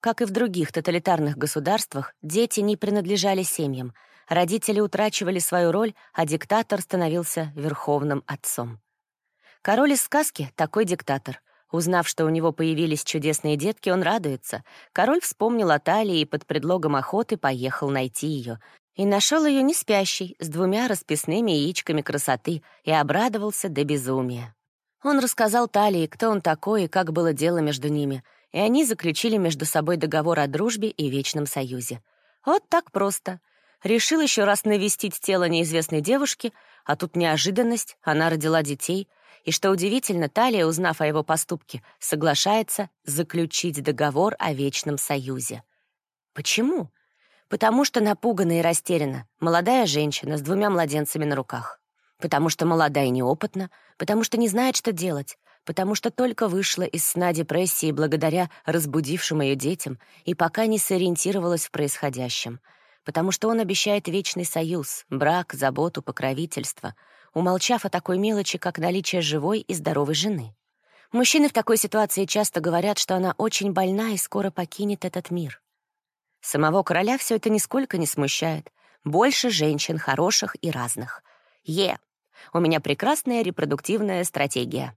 Как и в других тоталитарных государствах, дети не принадлежали семьям — родители утрачивали свою роль, а диктатор становился верховным отцом. Король из сказки — такой диктатор. Узнав, что у него появились чудесные детки, он радуется. Король вспомнил о Талии и под предлогом охоты поехал найти ее. И нашел ее не спящей, с двумя расписными яичками красоты, и обрадовался до безумия. Он рассказал Талии, кто он такой и как было дело между ними, и они заключили между собой договор о дружбе и вечном союзе. Вот так просто. Решил еще раз навестить тело неизвестной девушки, а тут неожиданность, она родила детей, и, что удивительно, Талия, узнав о его поступке, соглашается заключить договор о вечном союзе. Почему? Потому что напугана и растеряна, молодая женщина с двумя младенцами на руках. Потому что молода и неопытна, потому что не знает, что делать, потому что только вышла из сна депрессии благодаря разбудившим ее детям и пока не сориентировалась в происходящем, потому что он обещает вечный союз, брак, заботу, покровительство, умолчав о такой мелочи, как наличие живой и здоровой жены. Мужчины в такой ситуации часто говорят, что она очень больна и скоро покинет этот мир. Самого короля все это нисколько не смущает. Больше женщин, хороших и разных. Е. У меня прекрасная репродуктивная стратегия.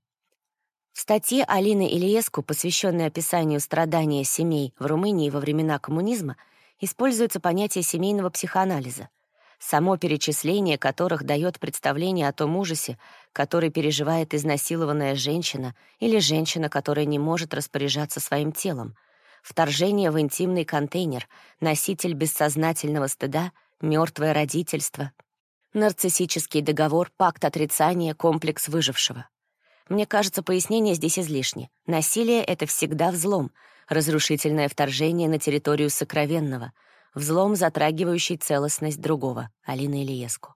В статье Алины Ильеску, посвященной описанию страдания семей в Румынии во времена коммунизма, используется понятие семейного психоанализа, само перечисление которых дает представление о том ужасе, который переживает изнасилованная женщина или женщина, которая не может распоряжаться своим телом, вторжение в интимный контейнер, носитель бессознательного стыда, мертвое родительство, нарциссический договор, пакт отрицания, комплекс выжившего. Мне кажется, пояснение здесь излишне. Насилие — это всегда взлом, разрушительное вторжение на территорию сокровенного, взлом, затрагивающий целостность другого, Алина Ильеску.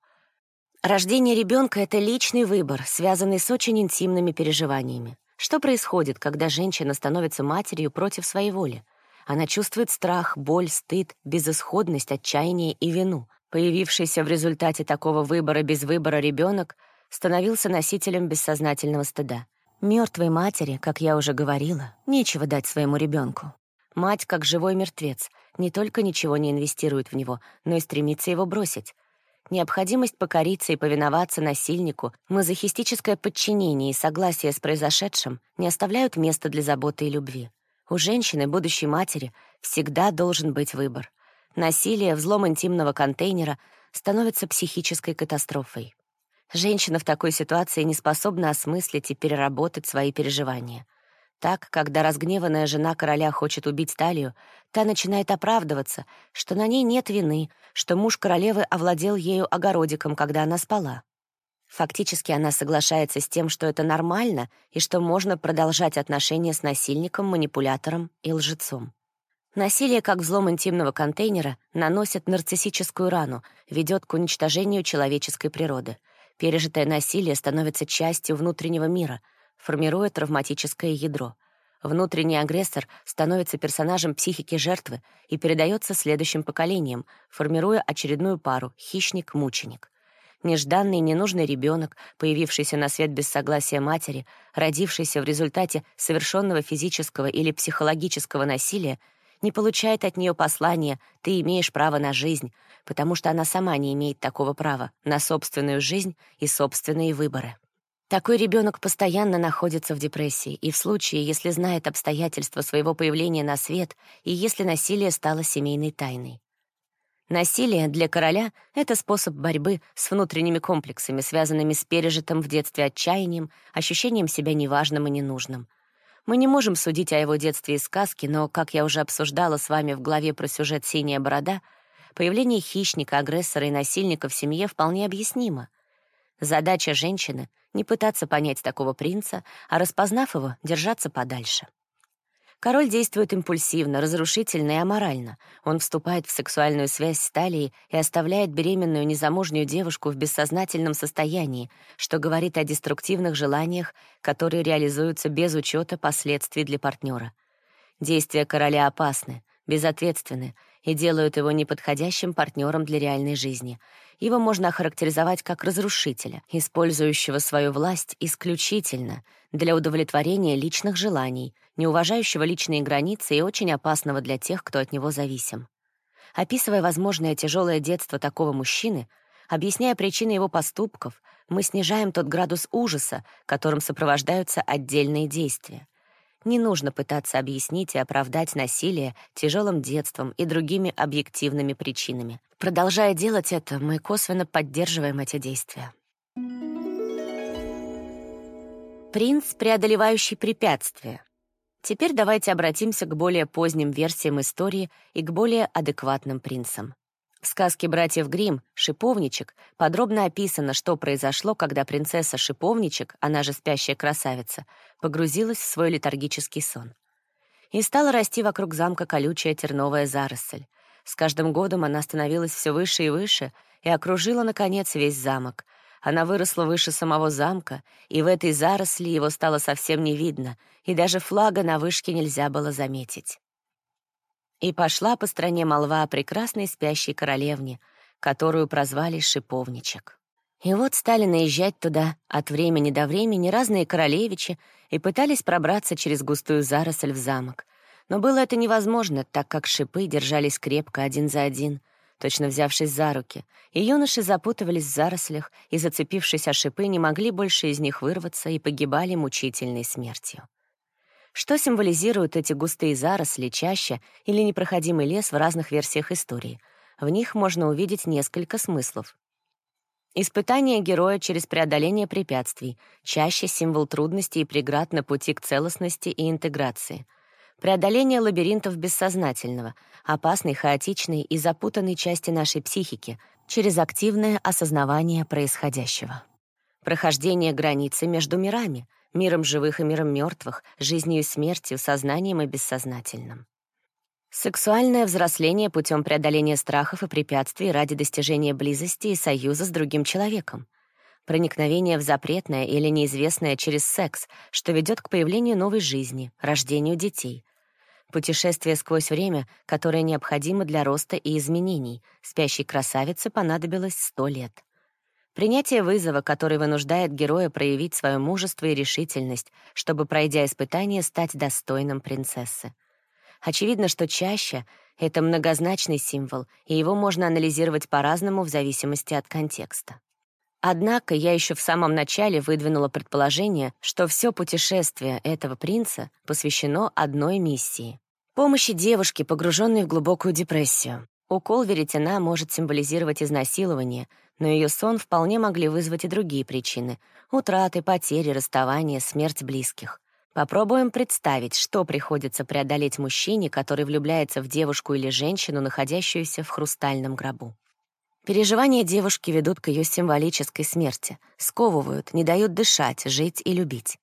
Рождение ребенка — это личный выбор, связанный с очень интимными переживаниями. Что происходит, когда женщина становится матерью против своей воли? Она чувствует страх, боль, стыд, безысходность, отчаяние и вину — Появившийся в результате такого выбора без выбора ребенок становился носителем бессознательного стыда. Мертвой матери, как я уже говорила, нечего дать своему ребенку. Мать, как живой мертвец, не только ничего не инвестирует в него, но и стремится его бросить. Необходимость покориться и повиноваться насильнику, мазохистическое подчинение и согласие с произошедшим не оставляют места для заботы и любви. У женщины, будущей матери, всегда должен быть выбор. Насилие, взлом интимного контейнера становится психической катастрофой. Женщина в такой ситуации не способна осмыслить и переработать свои переживания. Так, когда разгневанная жена короля хочет убить Талию, та начинает оправдываться, что на ней нет вины, что муж королевы овладел ею огородиком, когда она спала. Фактически она соглашается с тем, что это нормально и что можно продолжать отношения с насильником, манипулятором и лжецом. Насилие, как взлом интимного контейнера, наносит нарциссическую рану, ведет к уничтожению человеческой природы. Пережитое насилие становится частью внутреннего мира, формируя травматическое ядро. Внутренний агрессор становится персонажем психики жертвы и передается следующим поколениям, формируя очередную пару — хищник-мученик. Нежданный ненужный ребенок, появившийся на свет без согласия матери, родившийся в результате совершенного физического или психологического насилия — не получает от нее послания «ты имеешь право на жизнь», потому что она сама не имеет такого права на собственную жизнь и собственные выборы. Такой ребенок постоянно находится в депрессии, и в случае, если знает обстоятельства своего появления на свет, и если насилие стало семейной тайной. Насилие для короля — это способ борьбы с внутренними комплексами, связанными с пережитым в детстве отчаянием, ощущением себя неважным и ненужным — мы не можем судить о его детстве и сказке, но, как я уже обсуждала с вами в главе про сюжет «Синяя борода», появление хищника, агрессора и насильника в семье вполне объяснимо. Задача женщины — не пытаться понять такого принца, а, распознав его, держаться подальше. Король действует импульсивно, разрушительно и аморально. Он вступает в сексуальную связь с Талией и оставляет беременную незамужнюю девушку в бессознательном состоянии, что говорит о деструктивных желаниях, которые реализуются без учета последствий для партнера. Действия короля опасны, безответственны и делают его неподходящим партнером для реальной жизни. Его можно охарактеризовать как разрушителя, использующего свою власть исключительно для удовлетворения личных желаний — не уважающего личные границы и очень опасного для тех, кто от него зависим. Описывая возможное тяжелое детство такого мужчины, объясняя причины его поступков, мы снижаем тот градус ужаса, которым сопровождаются отдельные действия. Не нужно пытаться объяснить и оправдать насилие тяжелым детством и другими объективными причинами. Продолжая делать это, мы косвенно поддерживаем эти действия. Принц, преодолевающий препятствия. Теперь давайте обратимся к более поздним версиям истории и к более адекватным принцам. В сказке братьев Гримм «Шиповничек» подробно описано, что произошло, когда принцесса Шиповничек, она же спящая красавица, погрузилась в свой летаргический сон. И стала расти вокруг замка колючая терновая заросль. С каждым годом она становилась все выше и выше и окружила, наконец, весь замок. Она выросла выше самого замка, и в этой заросли его стало совсем не видно, и даже флага на вышке нельзя было заметить. И пошла по стране молва о прекрасной спящей королевне, которую прозвали Шиповничек. И вот стали наезжать туда от времени до времени разные королевичи и пытались пробраться через густую заросль в замок. Но было это невозможно, так как шипы держались крепко один за один, точно взявшись за руки, и юноши запутывались в зарослях и, зацепившись о шипы, не могли больше из них вырваться и погибали мучительной смертью. Что символизируют эти густые заросли, чаще или непроходимый лес в разных версиях истории? В них можно увидеть несколько смыслов. Испытание героя через преодоление препятствий, чаще символ трудностей и преград на пути к целостности и интеграции. Преодоление лабиринтов бессознательного, опасной, хаотичной и запутанной части нашей психики через активное осознавание происходящего. Прохождение границы между мирами — миром живых и миром мертвых, жизнью и смертью, сознанием и бессознательным. Сексуальное взросление путем преодоления страхов и препятствий ради достижения близости и союза с другим человеком. Проникновение в запретное или неизвестное через секс, что ведет к появлению новой жизни, рождению детей. Путешествие сквозь время, которое необходимо для роста и изменений. Спящей красавице понадобилось сто лет. Принятие вызова, который вынуждает героя проявить свое мужество и решительность, чтобы, пройдя испытание, стать достойным принцессы. Очевидно, что чаще — это многозначный символ, и его можно анализировать по-разному в зависимости от контекста. Однако я еще в самом начале выдвинула предположение, что все путешествие этого принца посвящено одной миссии — помощи девушке, погруженной в глубокую депрессию. Укол веретена может символизировать изнасилование, но ее сон вполне могли вызвать и другие причины — утраты, потери, расставания, смерть близких. Попробуем представить, что приходится преодолеть мужчине, который влюбляется в девушку или женщину, находящуюся в хрустальном гробу. Переживания девушки ведут к ее символической смерти, сковывают, не дают дышать, жить и любить.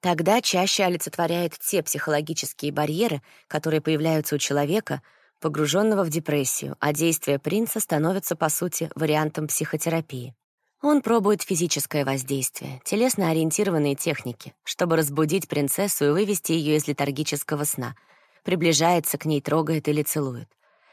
Тогда чаще олицетворяет те психологические барьеры, которые появляются у человека — погруженного в депрессию, а действие принца становится, по сути, вариантом психотерапии. Он пробует физическое воздействие, телесно-ориентированные техники, чтобы разбудить принцессу и вывести ее из летаргического сна, приближается к ней, трогает или целует.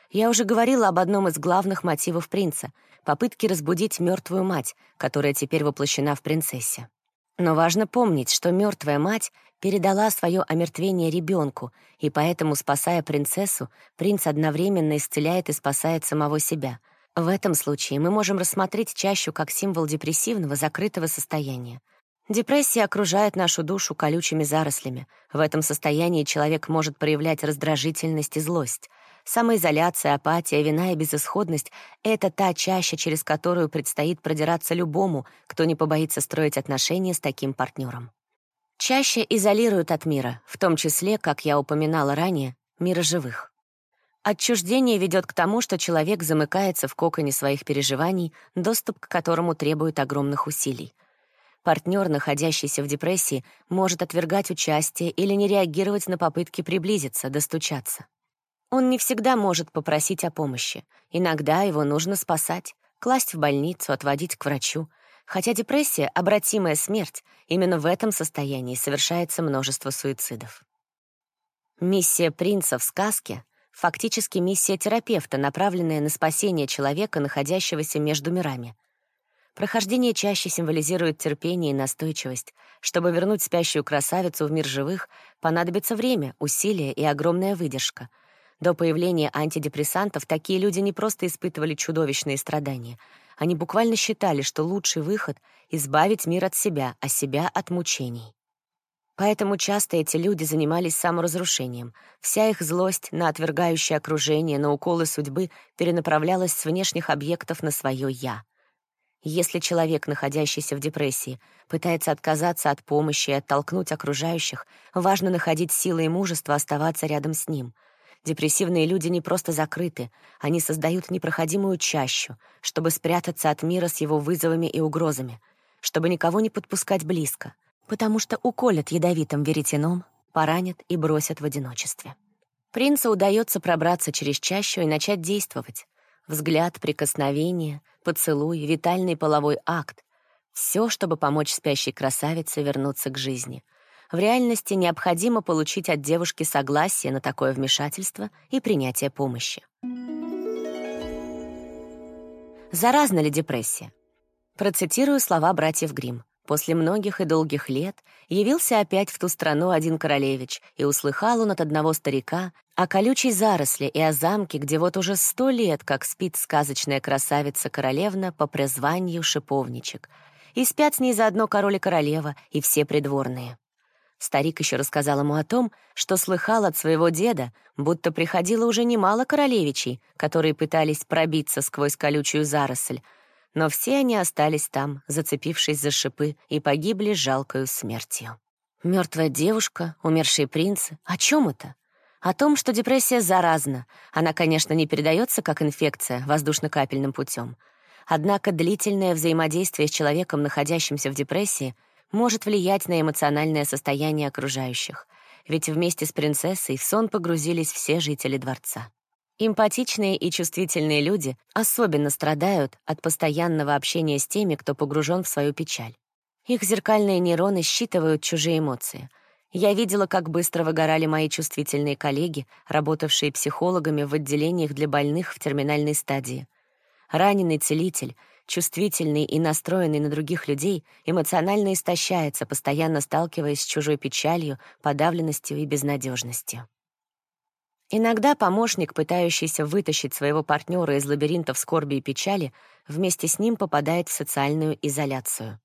Я уже говорила об одном из главных мотивов принца — попытке разбудить мертвую мать, которая теперь воплощена в принцессе. Но важно помнить, что мертвая мать передала свое омертвение ребенку, и поэтому, спасая принцессу, принц одновременно исцеляет и спасает самого себя. В этом случае мы можем рассмотреть чащу как символ депрессивного закрытого состояния. Депрессия окружает нашу душу колючими зарослями. В этом состоянии человек может проявлять раздражительность и злость. Самоизоляция, апатия, вина и безысходность — это та чаща, через которую предстоит продираться любому, кто не побоится строить отношения с таким партнером чаще изолируют от мира, в том числе, как я упоминала ранее, мира живых. Отчуждение ведет к тому, что человек замыкается в коконе своих переживаний, доступ к которому требует огромных усилий. Партнер, находящийся в депрессии, может отвергать участие или не реагировать на попытки приблизиться, достучаться. Он не всегда может попросить о помощи. Иногда его нужно спасать, класть в больницу, отводить к врачу — Хотя депрессия — обратимая смерть, именно в этом состоянии совершается множество суицидов. Миссия принца в сказке — фактически миссия терапевта, направленная на спасение человека, находящегося между мирами. Прохождение чаще символизирует терпение и настойчивость. Чтобы вернуть спящую красавицу в мир живых, понадобится время, усилия и огромная выдержка. До появления антидепрессантов такие люди не просто испытывали чудовищные страдания — они буквально считали, что лучший выход — избавить мир от себя, а себя от мучений. Поэтому часто эти люди занимались саморазрушением. Вся их злость на отвергающее окружение, на уколы судьбы перенаправлялась с внешних объектов на свое «я». Если человек, находящийся в депрессии, пытается отказаться от помощи и оттолкнуть окружающих, важно находить силы и мужество оставаться рядом с ним. Депрессивные люди не просто закрыты, они создают непроходимую чащу, чтобы спрятаться от мира с его вызовами и угрозами, чтобы никого не подпускать близко, потому что уколят ядовитым веретеном, поранят и бросят в одиночестве. Принцу удается пробраться через чащу и начать действовать. Взгляд, прикосновение, поцелуй, витальный половой акт — все, чтобы помочь спящей красавице вернуться к жизни. В реальности необходимо получить от девушки согласие на такое вмешательство и принятие помощи. Заразна ли депрессия? Процитирую слова братьев Гримм. После многих и долгих лет явился опять в ту страну один королевич, и услыхал он от одного старика о колючей заросли и о замке, где вот уже сто лет, как спит сказочная красавица-королевна по призванию шиповничек, и спят с ней заодно король и королева и все придворные. Старик еще рассказал ему о том, что слыхал от своего деда, будто приходило уже немало королевичей, которые пытались пробиться сквозь колючую заросль, но все они остались там, зацепившись за шипы, и погибли жалкою смертью. Мертвая девушка, умершие принцы. О чем это? О том, что депрессия заразна. Она, конечно, не передается как инфекция воздушно-капельным путем. Однако длительное взаимодействие с человеком, находящимся в депрессии, может влиять на эмоциональное состояние окружающих. Ведь вместе с принцессой в сон погрузились все жители дворца. Эмпатичные и чувствительные люди особенно страдают от постоянного общения с теми, кто погружен в свою печаль. Их зеркальные нейроны считывают чужие эмоции. Я видела, как быстро выгорали мои чувствительные коллеги, работавшие психологами в отделениях для больных в терминальной стадии. Раненый целитель, чувствительный и настроенный на других людей, эмоционально истощается, постоянно сталкиваясь с чужой печалью, подавленностью и безнадежностью. Иногда помощник, пытающийся вытащить своего партнера из лабиринтов скорби и печали, вместе с ним попадает в социальную изоляцию.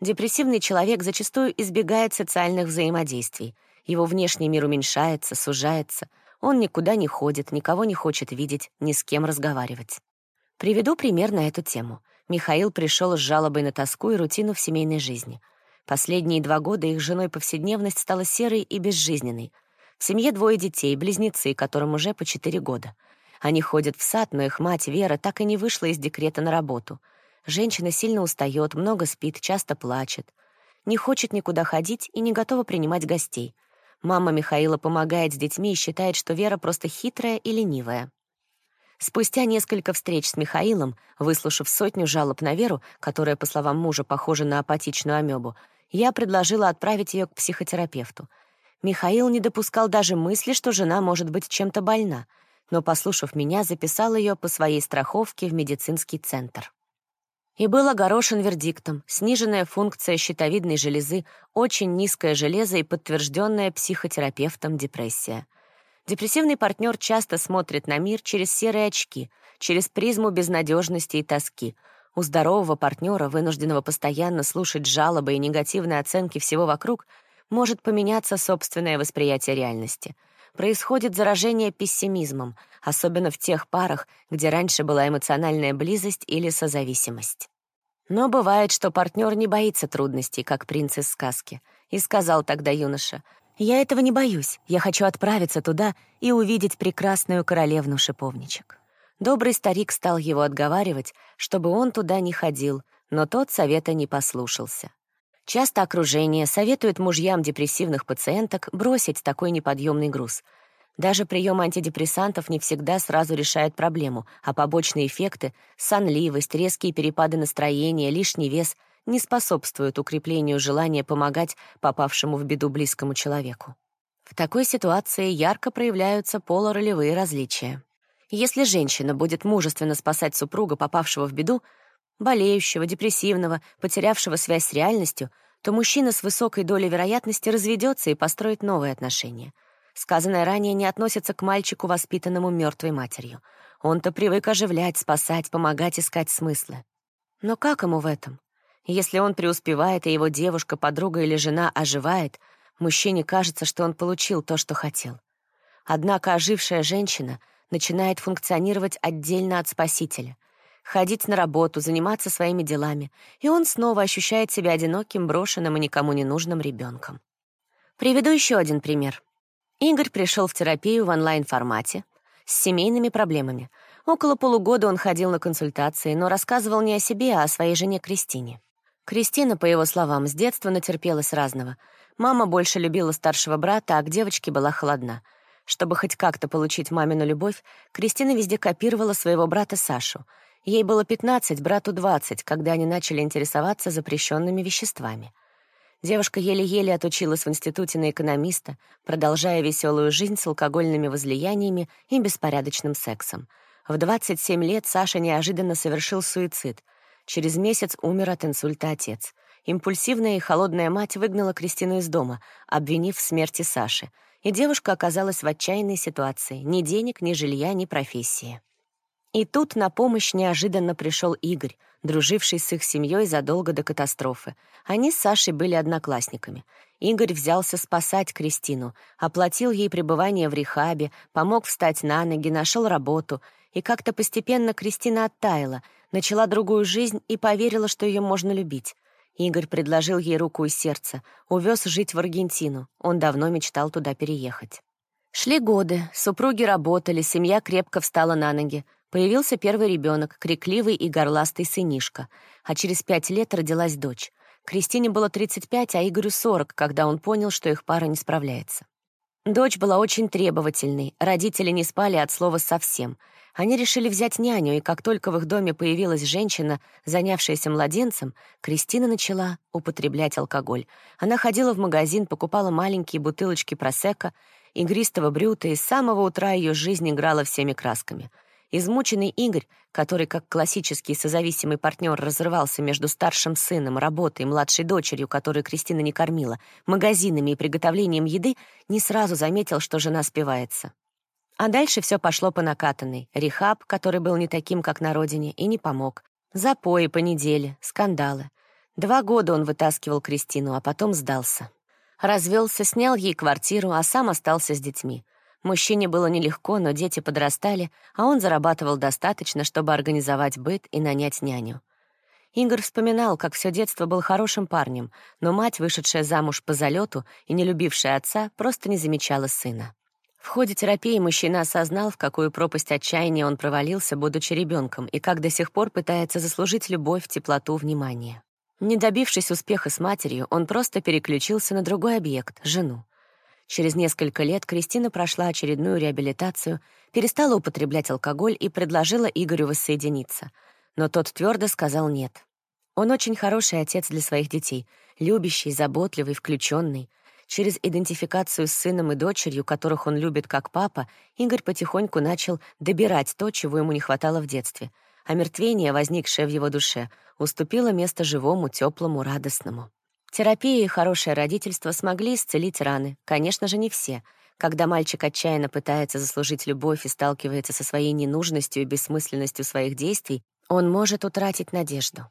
Депрессивный человек зачастую избегает социальных взаимодействий. Его внешний мир уменьшается, сужается. Он никуда не ходит, никого не хочет видеть, ни с кем разговаривать. Приведу пример на эту тему. Михаил пришел с жалобой на тоску и рутину в семейной жизни. Последние два года их женой повседневность стала серой и безжизненной — в семье двое детей, близнецы, которым уже по четыре года. Они ходят в сад, но их мать Вера так и не вышла из декрета на работу. Женщина сильно устает, много спит, часто плачет. Не хочет никуда ходить и не готова принимать гостей. Мама Михаила помогает с детьми и считает, что Вера просто хитрая и ленивая. Спустя несколько встреч с Михаилом, выслушав сотню жалоб на Веру, которая, по словам мужа, похожа на апатичную амебу, я предложила отправить ее к психотерапевту — Михаил не допускал даже мысли, что жена может быть чем-то больна, но, послушав меня, записал ее по своей страховке в медицинский центр. И был огорошен вердиктом. Сниженная функция щитовидной железы, очень низкое железо и подтвержденная психотерапевтом депрессия. Депрессивный партнер часто смотрит на мир через серые очки, через призму безнадежности и тоски. У здорового партнера, вынужденного постоянно слушать жалобы и негативные оценки всего вокруг — может поменяться собственное восприятие реальности. Происходит заражение пессимизмом, особенно в тех парах, где раньше была эмоциональная близость или созависимость. Но бывает, что партнер не боится трудностей, как принц из сказки. И сказал тогда юноша, «Я этого не боюсь, я хочу отправиться туда и увидеть прекрасную королевну шиповничек». Добрый старик стал его отговаривать, чтобы он туда не ходил, но тот совета не послушался. Часто окружение советует мужьям депрессивных пациенток бросить такой неподъемный груз. Даже прием антидепрессантов не всегда сразу решает проблему, а побочные эффекты — сонливость, резкие перепады настроения, лишний вес — не способствуют укреплению желания помогать попавшему в беду близкому человеку. В такой ситуации ярко проявляются полуролевые различия. Если женщина будет мужественно спасать супруга, попавшего в беду, болеющего, депрессивного, потерявшего связь с реальностью, то мужчина с высокой долей вероятности разведется и построит новые отношения. Сказанное ранее не относится к мальчику, воспитанному мертвой матерью. Он-то привык оживлять, спасать, помогать искать смыслы. Но как ему в этом? Если он преуспевает, и его девушка, подруга или жена оживает, Мужчине кажется, что он получил то, что хотел. Однако ожившая женщина начинает функционировать отдельно от спасителя, ходить на работу, заниматься своими делами, и он снова ощущает себя одиноким, брошенным и никому не нужным ребенком. Приведу еще один пример. Игорь пришел в терапию в онлайн-формате с семейными проблемами. Около полугода он ходил на консультации, но рассказывал не о себе, а о своей жене Кристине. Кристина, по его словам, с детства натерпелась разного. Мама больше любила старшего брата, а к девочке была холодна — чтобы хоть как-то получить мамину любовь, Кристина везде копировала своего брата Сашу. Ей было 15, брату 20, когда они начали интересоваться запрещенными веществами. Девушка еле-еле отучилась в институте на экономиста, продолжая веселую жизнь с алкогольными возлияниями и беспорядочным сексом. В 27 лет Саша неожиданно совершил суицид. Через месяц умер от инсульта отец. Импульсивная и холодная мать выгнала Кристину из дома, обвинив в смерти Саши — и девушка оказалась в отчаянной ситуации. Ни денег, ни жилья, ни профессии. И тут на помощь неожиданно пришел Игорь, друживший с их семьей задолго до катастрофы. Они с Сашей были одноклассниками. Игорь взялся спасать Кристину, оплатил ей пребывание в рехабе, помог встать на ноги, нашел работу. И как-то постепенно Кристина оттаяла, начала другую жизнь и поверила, что ее можно любить. Игорь предложил ей руку и сердце, увез жить в Аргентину. Он давно мечтал туда переехать. Шли годы, супруги работали, семья крепко встала на ноги. Появился первый ребенок, крикливый и горластый сынишка, а через пять лет родилась дочь. Кристине было 35, а Игорю 40, когда он понял, что их пара не справляется. Дочь была очень требовательной, родители не спали от слова совсем — они решили взять няню, и как только в их доме появилась женщина, занявшаяся младенцем, Кристина начала употреблять алкоголь. Она ходила в магазин, покупала маленькие бутылочки просека, игристого брюта, и с самого утра ее жизнь играла всеми красками. Измученный Игорь, который как классический созависимый партнер разрывался между старшим сыном, работой, младшей дочерью, которую Кристина не кормила, магазинами и приготовлением еды, не сразу заметил, что жена спивается. А дальше все пошло по накатанной. Рехаб, который был не таким, как на родине, и не помог. Запои по неделе, скандалы. Два года он вытаскивал Кристину, а потом сдался. Развелся, снял ей квартиру, а сам остался с детьми. Мужчине было нелегко, но дети подрастали, а он зарабатывал достаточно, чтобы организовать быт и нанять няню. Игорь вспоминал, как все детство был хорошим парнем, но мать, вышедшая замуж по залету и не любившая отца, просто не замечала сына. В ходе терапии мужчина осознал, в какую пропасть отчаяния он провалился, будучи ребенком, и как до сих пор пытается заслужить любовь, теплоту, внимание. Не добившись успеха с матерью, он просто переключился на другой объект — жену. Через несколько лет Кристина прошла очередную реабилитацию, перестала употреблять алкоголь и предложила Игорю воссоединиться. Но тот твердо сказал «нет». Он очень хороший отец для своих детей, любящий, заботливый, включенный. Через идентификацию с сыном и дочерью, которых он любит как папа, Игорь потихоньку начал добирать то, чего ему не хватало в детстве. А мертвение, возникшее в его душе, уступило место живому, теплому, радостному. Терапия и хорошее родительство смогли исцелить раны. Конечно же, не все. Когда мальчик отчаянно пытается заслужить любовь и сталкивается со своей ненужностью и бессмысленностью своих действий, он может утратить надежду.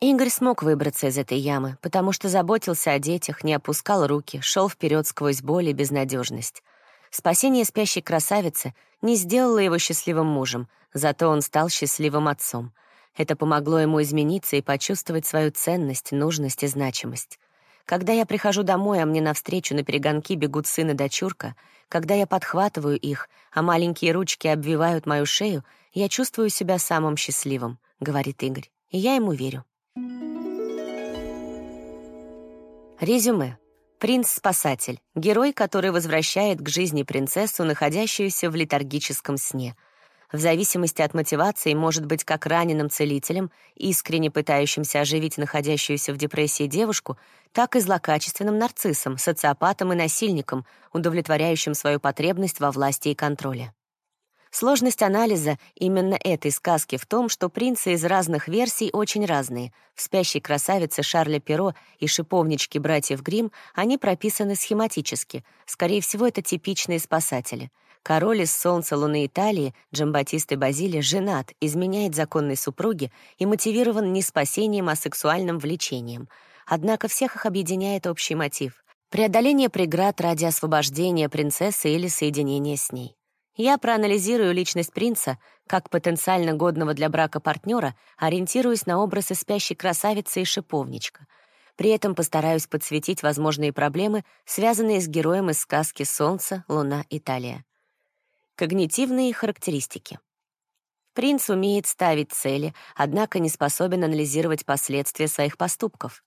Игорь смог выбраться из этой ямы, потому что заботился о детях, не опускал руки, шел вперед сквозь боль и безнадежность. Спасение спящей красавицы не сделало его счастливым мужем, зато он стал счастливым отцом. Это помогло ему измениться и почувствовать свою ценность, нужность и значимость. Когда я прихожу домой, а мне навстречу на перегонки бегут сын и дочурка, когда я подхватываю их, а маленькие ручки обвивают мою шею, я чувствую себя самым счастливым, — говорит Игорь, и я ему верю. Резюме. Принц-спасатель. Герой, который возвращает к жизни принцессу, находящуюся в летаргическом сне. В зависимости от мотивации может быть как раненым целителем, искренне пытающимся оживить находящуюся в депрессии девушку, так и злокачественным нарциссом, социопатом и насильником, удовлетворяющим свою потребность во власти и контроле. Сложность анализа именно этой сказки в том, что принцы из разных версий очень разные. В «Спящей красавице» Шарля Перо и «Шиповничке» братьев Грим они прописаны схематически. Скорее всего, это типичные спасатели. Король из солнца луны Италии, Джамбатисты Базили, женат, изменяет законной супруге и мотивирован не спасением, а сексуальным влечением. Однако всех их объединяет общий мотив. преодоление преград ради освобождения принцессы или соединения с ней. Я проанализирую личность принца как потенциально годного для брака партнера, ориентируясь на образы спящей красавицы и шиповничка. При этом постараюсь подсветить возможные проблемы, связанные с героем из сказки «Солнце, Луна, Италия». Когнитивные характеристики. Принц умеет ставить цели, однако не способен анализировать последствия своих поступков.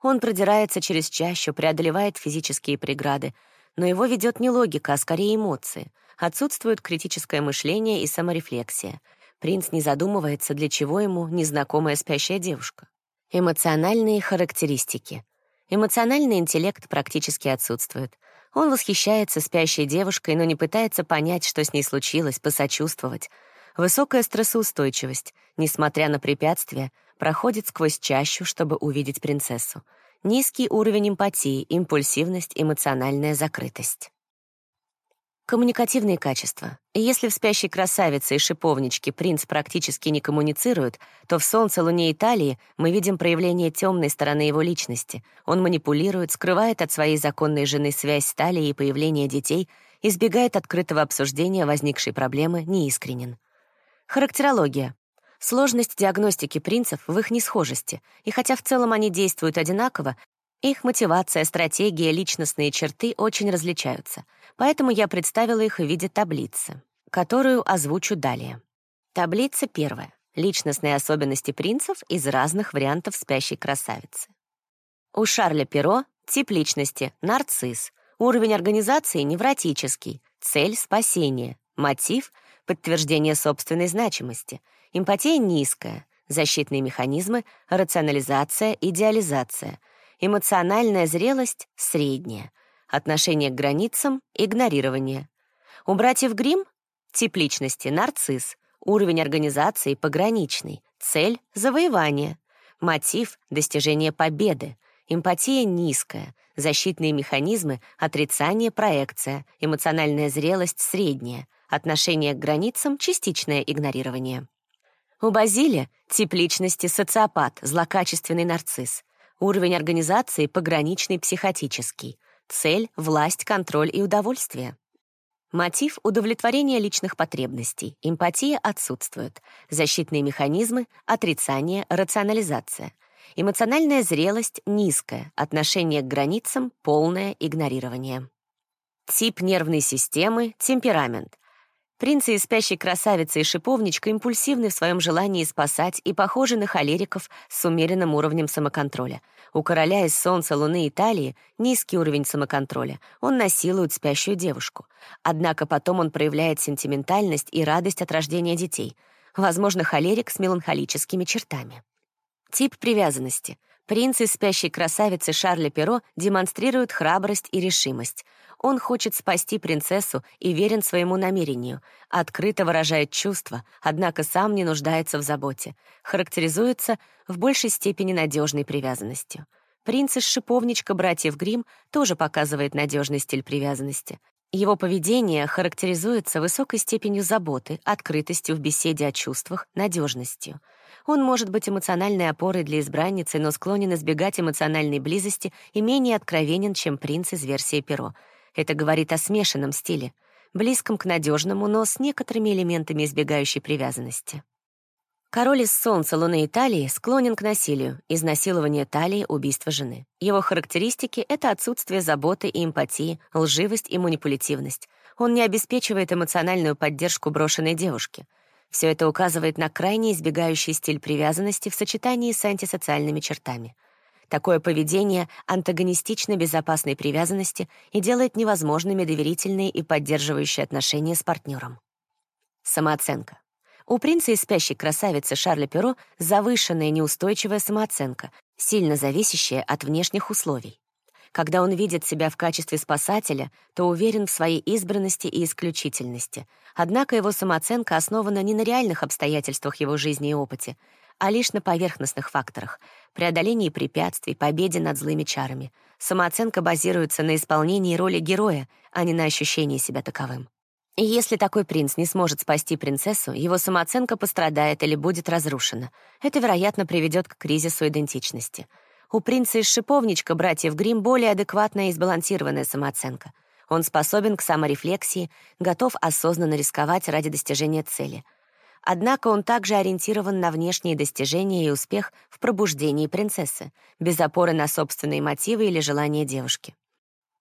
Он продирается через чащу, преодолевает физические преграды, но его ведет не логика, а скорее эмоции. Отсутствует критическое мышление и саморефлексия. Принц не задумывается, для чего ему незнакомая спящая девушка. Эмоциональные характеристики. Эмоциональный интеллект практически отсутствует. Он восхищается спящей девушкой, но не пытается понять, что с ней случилось, посочувствовать — Высокая стрессоустойчивость, несмотря на препятствия, проходит сквозь чащу, чтобы увидеть принцессу. Низкий уровень эмпатии, импульсивность, эмоциональная закрытость. Коммуникативные качества. Если в спящей красавице и шиповничке принц практически не коммуницирует, то в солнце, луне Италии мы видим проявление темной стороны его личности. Он манипулирует, скрывает от своей законной жены связь с талией и появление детей, избегает открытого обсуждения возникшей проблемы, неискренен. Характерология. Сложность диагностики принцев в их несхожести, и хотя в целом они действуют одинаково, их мотивация, стратегия, личностные черты очень различаются, поэтому я представила их в виде таблицы, которую озвучу далее. Таблица первая. Личностные особенности принцев из разных вариантов спящей красавицы. У Шарля Перо тип личности — нарцисс, уровень организации — невротический, цель — спасение, мотив — подтверждение собственной значимости, эмпатия низкая, защитные механизмы, рационализация, идеализация, эмоциональная зрелость средняя, отношение к границам, игнорирование. У братьев Грим тип личности нарцисс, уровень организации пограничный, цель — завоевание, мотив — достижение победы, эмпатия низкая, защитные механизмы — отрицание, проекция, эмоциональная зрелость средняя, Отношение к границам — частичное игнорирование. У Базилия тип личности социопат, злокачественный нарцисс. Уровень организации — пограничный психотический. Цель — власть, контроль и удовольствие. Мотив — удовлетворение личных потребностей. Эмпатия отсутствует. Защитные механизмы — отрицание, рационализация. Эмоциональная зрелость — низкая. Отношение к границам — полное игнорирование. Тип нервной системы — темперамент. Принцы и спящей красавицы и шиповничка импульсивны в своем желании спасать и похожи на холериков с умеренным уровнем самоконтроля. У короля из солнца, луны Италии низкий уровень самоконтроля. Он насилует спящую девушку. Однако потом он проявляет сентиментальность и радость от рождения детей. Возможно, холерик с меланхолическими чертами. Тип привязанности. Принцы спящей красавицы Шарля Перо демонстрируют храбрость и решимость — он хочет спасти принцессу и верен своему намерению, открыто выражает чувства, однако сам не нуждается в заботе, характеризуется в большей степени надежной привязанностью. Принц из шиповничка братьев Грим тоже показывает надежный стиль привязанности. Его поведение характеризуется высокой степенью заботы, открытостью в беседе о чувствах, надежностью. Он может быть эмоциональной опорой для избранницы, но склонен избегать эмоциональной близости и менее откровенен, чем принц из версии Перо — это говорит о смешанном стиле, близком к надежному, но с некоторыми элементами избегающей привязанности. Король из Солнца Луны Италии склонен к насилию, изнасилование талии, убийство жены. Его характеристики — это отсутствие заботы и эмпатии, лживость и манипулятивность. Он не обеспечивает эмоциональную поддержку брошенной девушки. Все это указывает на крайне избегающий стиль привязанности в сочетании с антисоциальными чертами — Такое поведение антагонистично безопасной привязанности и делает невозможными доверительные и поддерживающие отношения с партнером. Самооценка. У принца и спящей красавицы Шарля Перо завышенная неустойчивая самооценка, сильно зависящая от внешних условий. Когда он видит себя в качестве спасателя, то уверен в своей избранности и исключительности. Однако его самооценка основана не на реальных обстоятельствах его жизни и опыте, а лишь на поверхностных факторах — преодолении препятствий, победе над злыми чарами. Самооценка базируется на исполнении роли героя, а не на ощущении себя таковым. И если такой принц не сможет спасти принцессу, его самооценка пострадает или будет разрушена. Это, вероятно, приведет к кризису идентичности. У принца из шиповничка братьев Грим более адекватная и сбалансированная самооценка. Он способен к саморефлексии, готов осознанно рисковать ради достижения цели. Однако он также ориентирован на внешние достижения и успех в пробуждении принцессы, без опоры на собственные мотивы или желания девушки.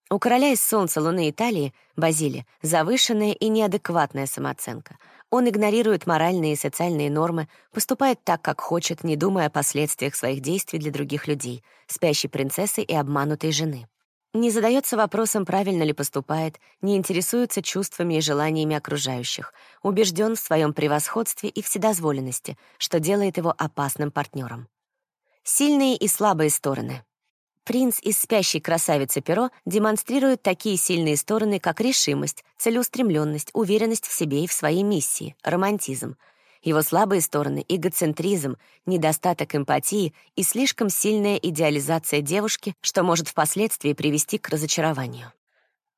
У короля из Солнца, Луны Италии, Базили, завышенная и неадекватная самооценка. Он игнорирует моральные и социальные нормы, поступает так, как хочет, не думая о последствиях своих действий для других людей, спящей принцессы и обманутой жены. Не задается вопросом, правильно ли поступает, не интересуется чувствами и желаниями окружающих, убежден в своем превосходстве и вседозволенности, что делает его опасным партнером. Сильные и слабые стороны. Принц из «Спящей красавицы Перо» демонстрирует такие сильные стороны, как решимость, целеустремленность, уверенность в себе и в своей миссии, романтизм. Его слабые стороны — эгоцентризм, недостаток эмпатии и слишком сильная идеализация девушки, что может впоследствии привести к разочарованию.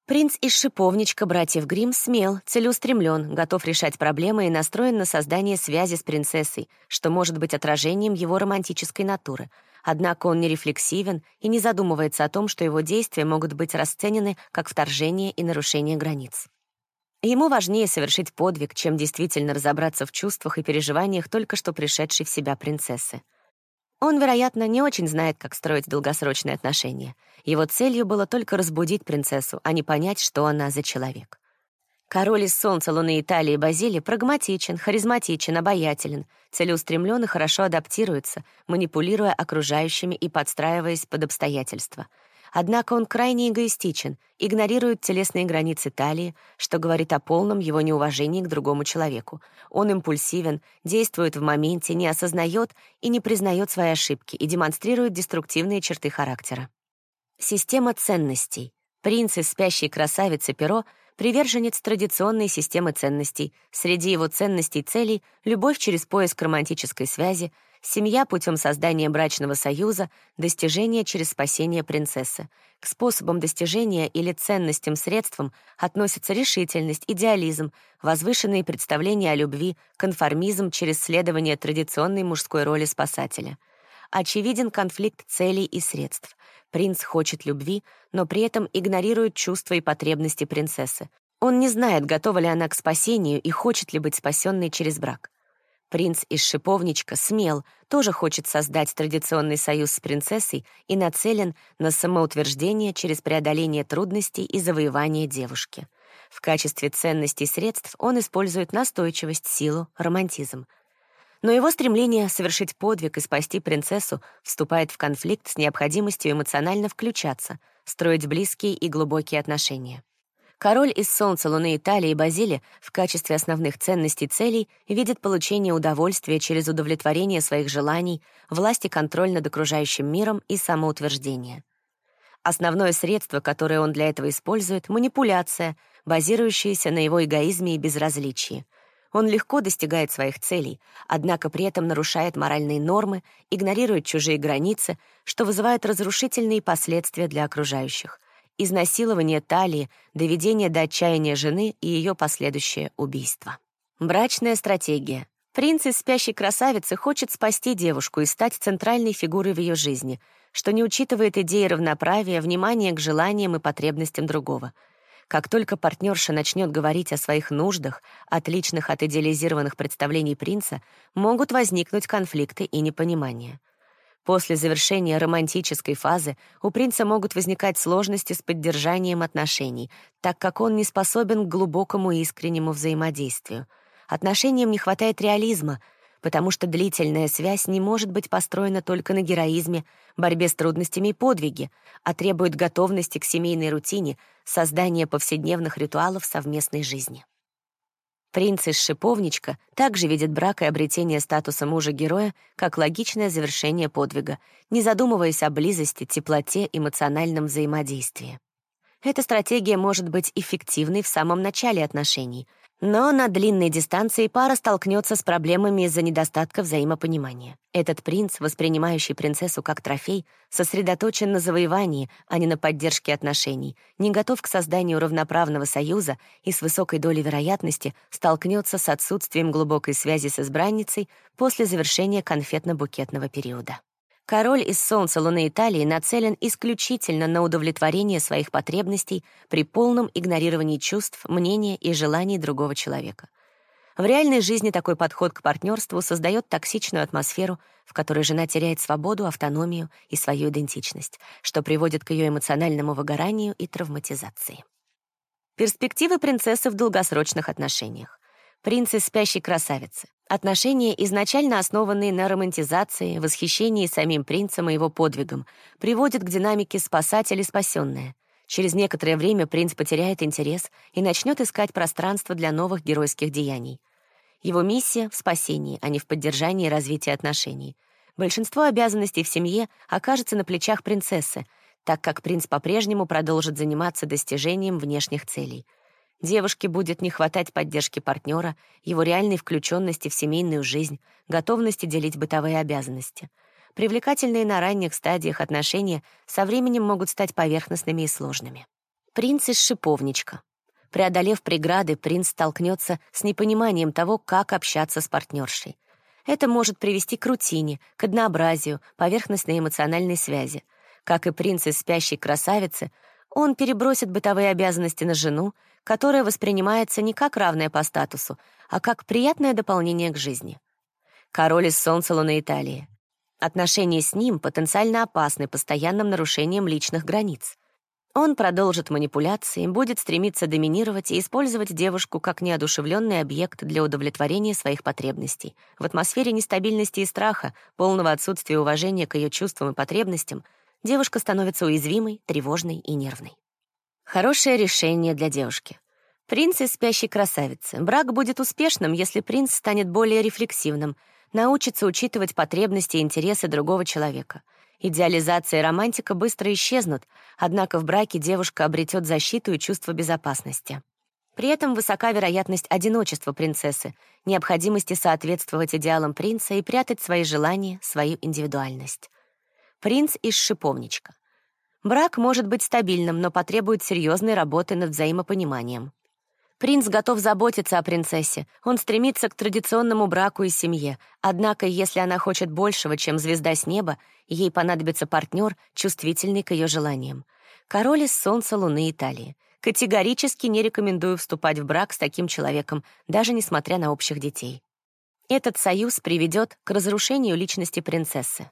Принц из шиповничка братьев Грим смел, целеустремлен, готов решать проблемы и настроен на создание связи с принцессой, что может быть отражением его романтической натуры — Однако он не рефлексивен и не задумывается о том, что его действия могут быть расценены как вторжение и нарушение границ. Ему важнее совершить подвиг, чем действительно разобраться в чувствах и переживаниях только что пришедшей в себя принцессы. Он, вероятно, не очень знает, как строить долгосрочные отношения. Его целью было только разбудить принцессу, а не понять, что она за человек. Король из Солнца, Луны, Италии Базили прагматичен, харизматичен, обаятелен, целеустремлен и хорошо адаптируется, манипулируя окружающими и подстраиваясь под обстоятельства. Однако он крайне эгоистичен, игнорирует телесные границы талии, что говорит о полном его неуважении к другому человеку. Он импульсивен, действует в моменте, не осознает и не признает свои ошибки и демонстрирует деструктивные черты характера. Система ценностей. Принц из спящей красавицы Перо — приверженец традиционной системы ценностей. Среди его ценностей целей — любовь через поиск романтической связи, семья путем создания брачного союза, достижение через спасение принцессы. К способам достижения или ценностям средствам относятся решительность, идеализм, возвышенные представления о любви, конформизм через следование традиционной мужской роли спасателя. Очевиден конфликт целей и средств. Принц хочет любви, но при этом игнорирует чувства и потребности принцессы. Он не знает, готова ли она к спасению и хочет ли быть спасенной через брак. Принц из Шиповничка смел, тоже хочет создать традиционный союз с принцессой и нацелен на самоутверждение через преодоление трудностей и завоевание девушки. В качестве ценностей средств он использует настойчивость, силу, романтизм — но его стремление совершить подвиг и спасти принцессу вступает в конфликт с необходимостью эмоционально включаться, строить близкие и глубокие отношения. Король из Солнца, Луны, Италии и Базили в качестве основных ценностей целей видит получение удовольствия через удовлетворение своих желаний, власть и контроль над окружающим миром и самоутверждение. Основное средство, которое он для этого использует — манипуляция, базирующаяся на его эгоизме и безразличии — он легко достигает своих целей, однако при этом нарушает моральные нормы, игнорирует чужие границы, что вызывает разрушительные последствия для окружающих. Изнасилование талии, доведение до отчаяния жены и ее последующее убийство. Брачная стратегия. Принц из спящей красавицы хочет спасти девушку и стать центральной фигурой в ее жизни, что не учитывает идеи равноправия, внимания к желаниям и потребностям другого — как только партнерша начнет говорить о своих нуждах, отличных от идеализированных представлений принца, могут возникнуть конфликты и непонимания. После завершения романтической фазы у принца могут возникать сложности с поддержанием отношений, так как он не способен к глубокому искреннему взаимодействию. Отношениям не хватает реализма — потому что длительная связь не может быть построена только на героизме, борьбе с трудностями и подвиге, а требует готовности к семейной рутине, создания повседневных ритуалов совместной жизни. Принц из Шиповничка также видит брак и обретение статуса мужа-героя как логичное завершение подвига, не задумываясь о близости, теплоте, эмоциональном взаимодействии. Эта стратегия может быть эффективной в самом начале отношений — но на длинной дистанции пара столкнется с проблемами из-за недостатка взаимопонимания. Этот принц, воспринимающий принцессу как трофей, сосредоточен на завоевании, а не на поддержке отношений, не готов к созданию равноправного союза и с высокой долей вероятности столкнется с отсутствием глубокой связи с избранницей после завершения конфетно-букетного периода. Король из Солнца Луны Италии нацелен исключительно на удовлетворение своих потребностей при полном игнорировании чувств, мнения и желаний другого человека. В реальной жизни такой подход к партнерству создает токсичную атмосферу, в которой жена теряет свободу, автономию и свою идентичность, что приводит к ее эмоциональному выгоранию и травматизации. Перспективы принцессы в долгосрочных отношениях. Принц из спящей красавицы. Отношения, изначально основанные на романтизации, восхищении самим принцем и его подвигом, приводят к динамике спасатель и спасенная. Через некоторое время принц потеряет интерес и начнет искать пространство для новых геройских деяний. Его миссия — в спасении, а не в поддержании и развитии отношений. Большинство обязанностей в семье окажется на плечах принцессы, так как принц по-прежнему продолжит заниматься достижением внешних целей. Девушке будет не хватать поддержки партнера, его реальной включенности в семейную жизнь, готовности делить бытовые обязанности. Привлекательные на ранних стадиях отношения со временем могут стать поверхностными и сложными. Принц из шиповничка. Преодолев преграды, принц столкнется с непониманием того, как общаться с партнершей. Это может привести к рутине, к однообразию, поверхностной эмоциональной связи. Как и принц из спящей красавицы, он перебросит бытовые обязанности на жену, которая воспринимается не как равная по статусу, а как приятное дополнение к жизни. Король из солнца луны Италии. Отношения с ним потенциально опасны постоянным нарушением личных границ. Он продолжит манипуляции, будет стремиться доминировать и использовать девушку как неодушевленный объект для удовлетворения своих потребностей. В атмосфере нестабильности и страха, полного отсутствия уважения к ее чувствам и потребностям, девушка становится уязвимой, тревожной и нервной. Хорошее решение для девушки. Принц из спящей красавицы. Брак будет успешным, если принц станет более рефлексивным, научится учитывать потребности и интересы другого человека — Идеализация и романтика быстро исчезнут, однако в браке девушка обретет защиту и чувство безопасности. При этом высока вероятность одиночества принцессы, необходимости соответствовать идеалам принца и прятать свои желания, свою индивидуальность. Принц из шиповничка. Брак может быть стабильным, но потребует серьезной работы над взаимопониманием. Принц готов заботиться о принцессе, он стремится к традиционному браку и семье, однако если она хочет большего, чем звезда с неба, ей понадобится партнер, чувствительный к ее желаниям. Король из Солнца, Луны, Италии. Категорически не рекомендую вступать в брак с таким человеком, даже несмотря на общих детей. Этот союз приведет к разрушению личности принцессы,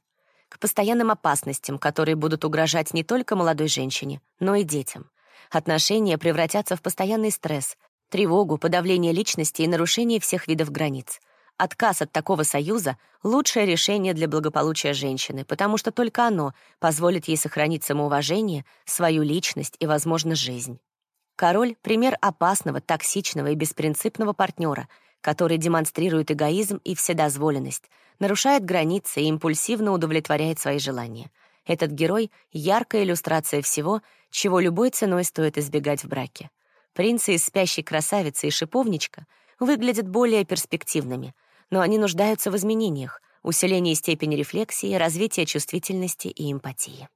к постоянным опасностям, которые будут угрожать не только молодой женщине, но и детям. Отношения превратятся в постоянный стресс, тревогу, подавление личности и нарушение всех видов границ. Отказ от такого союза — лучшее решение для благополучия женщины, потому что только оно позволит ей сохранить самоуважение, свою личность и, возможно, жизнь. Король — пример опасного, токсичного и беспринципного партнера, который демонстрирует эгоизм и вседозволенность, нарушает границы и импульсивно удовлетворяет свои желания. Этот герой — яркая иллюстрация всего, чего любой ценой стоит избегать в браке. Принцы из «Спящей красавицы» и «Шиповничка» выглядят более перспективными, но они нуждаются в изменениях, усилении степени рефлексии, развития чувствительности и эмпатии.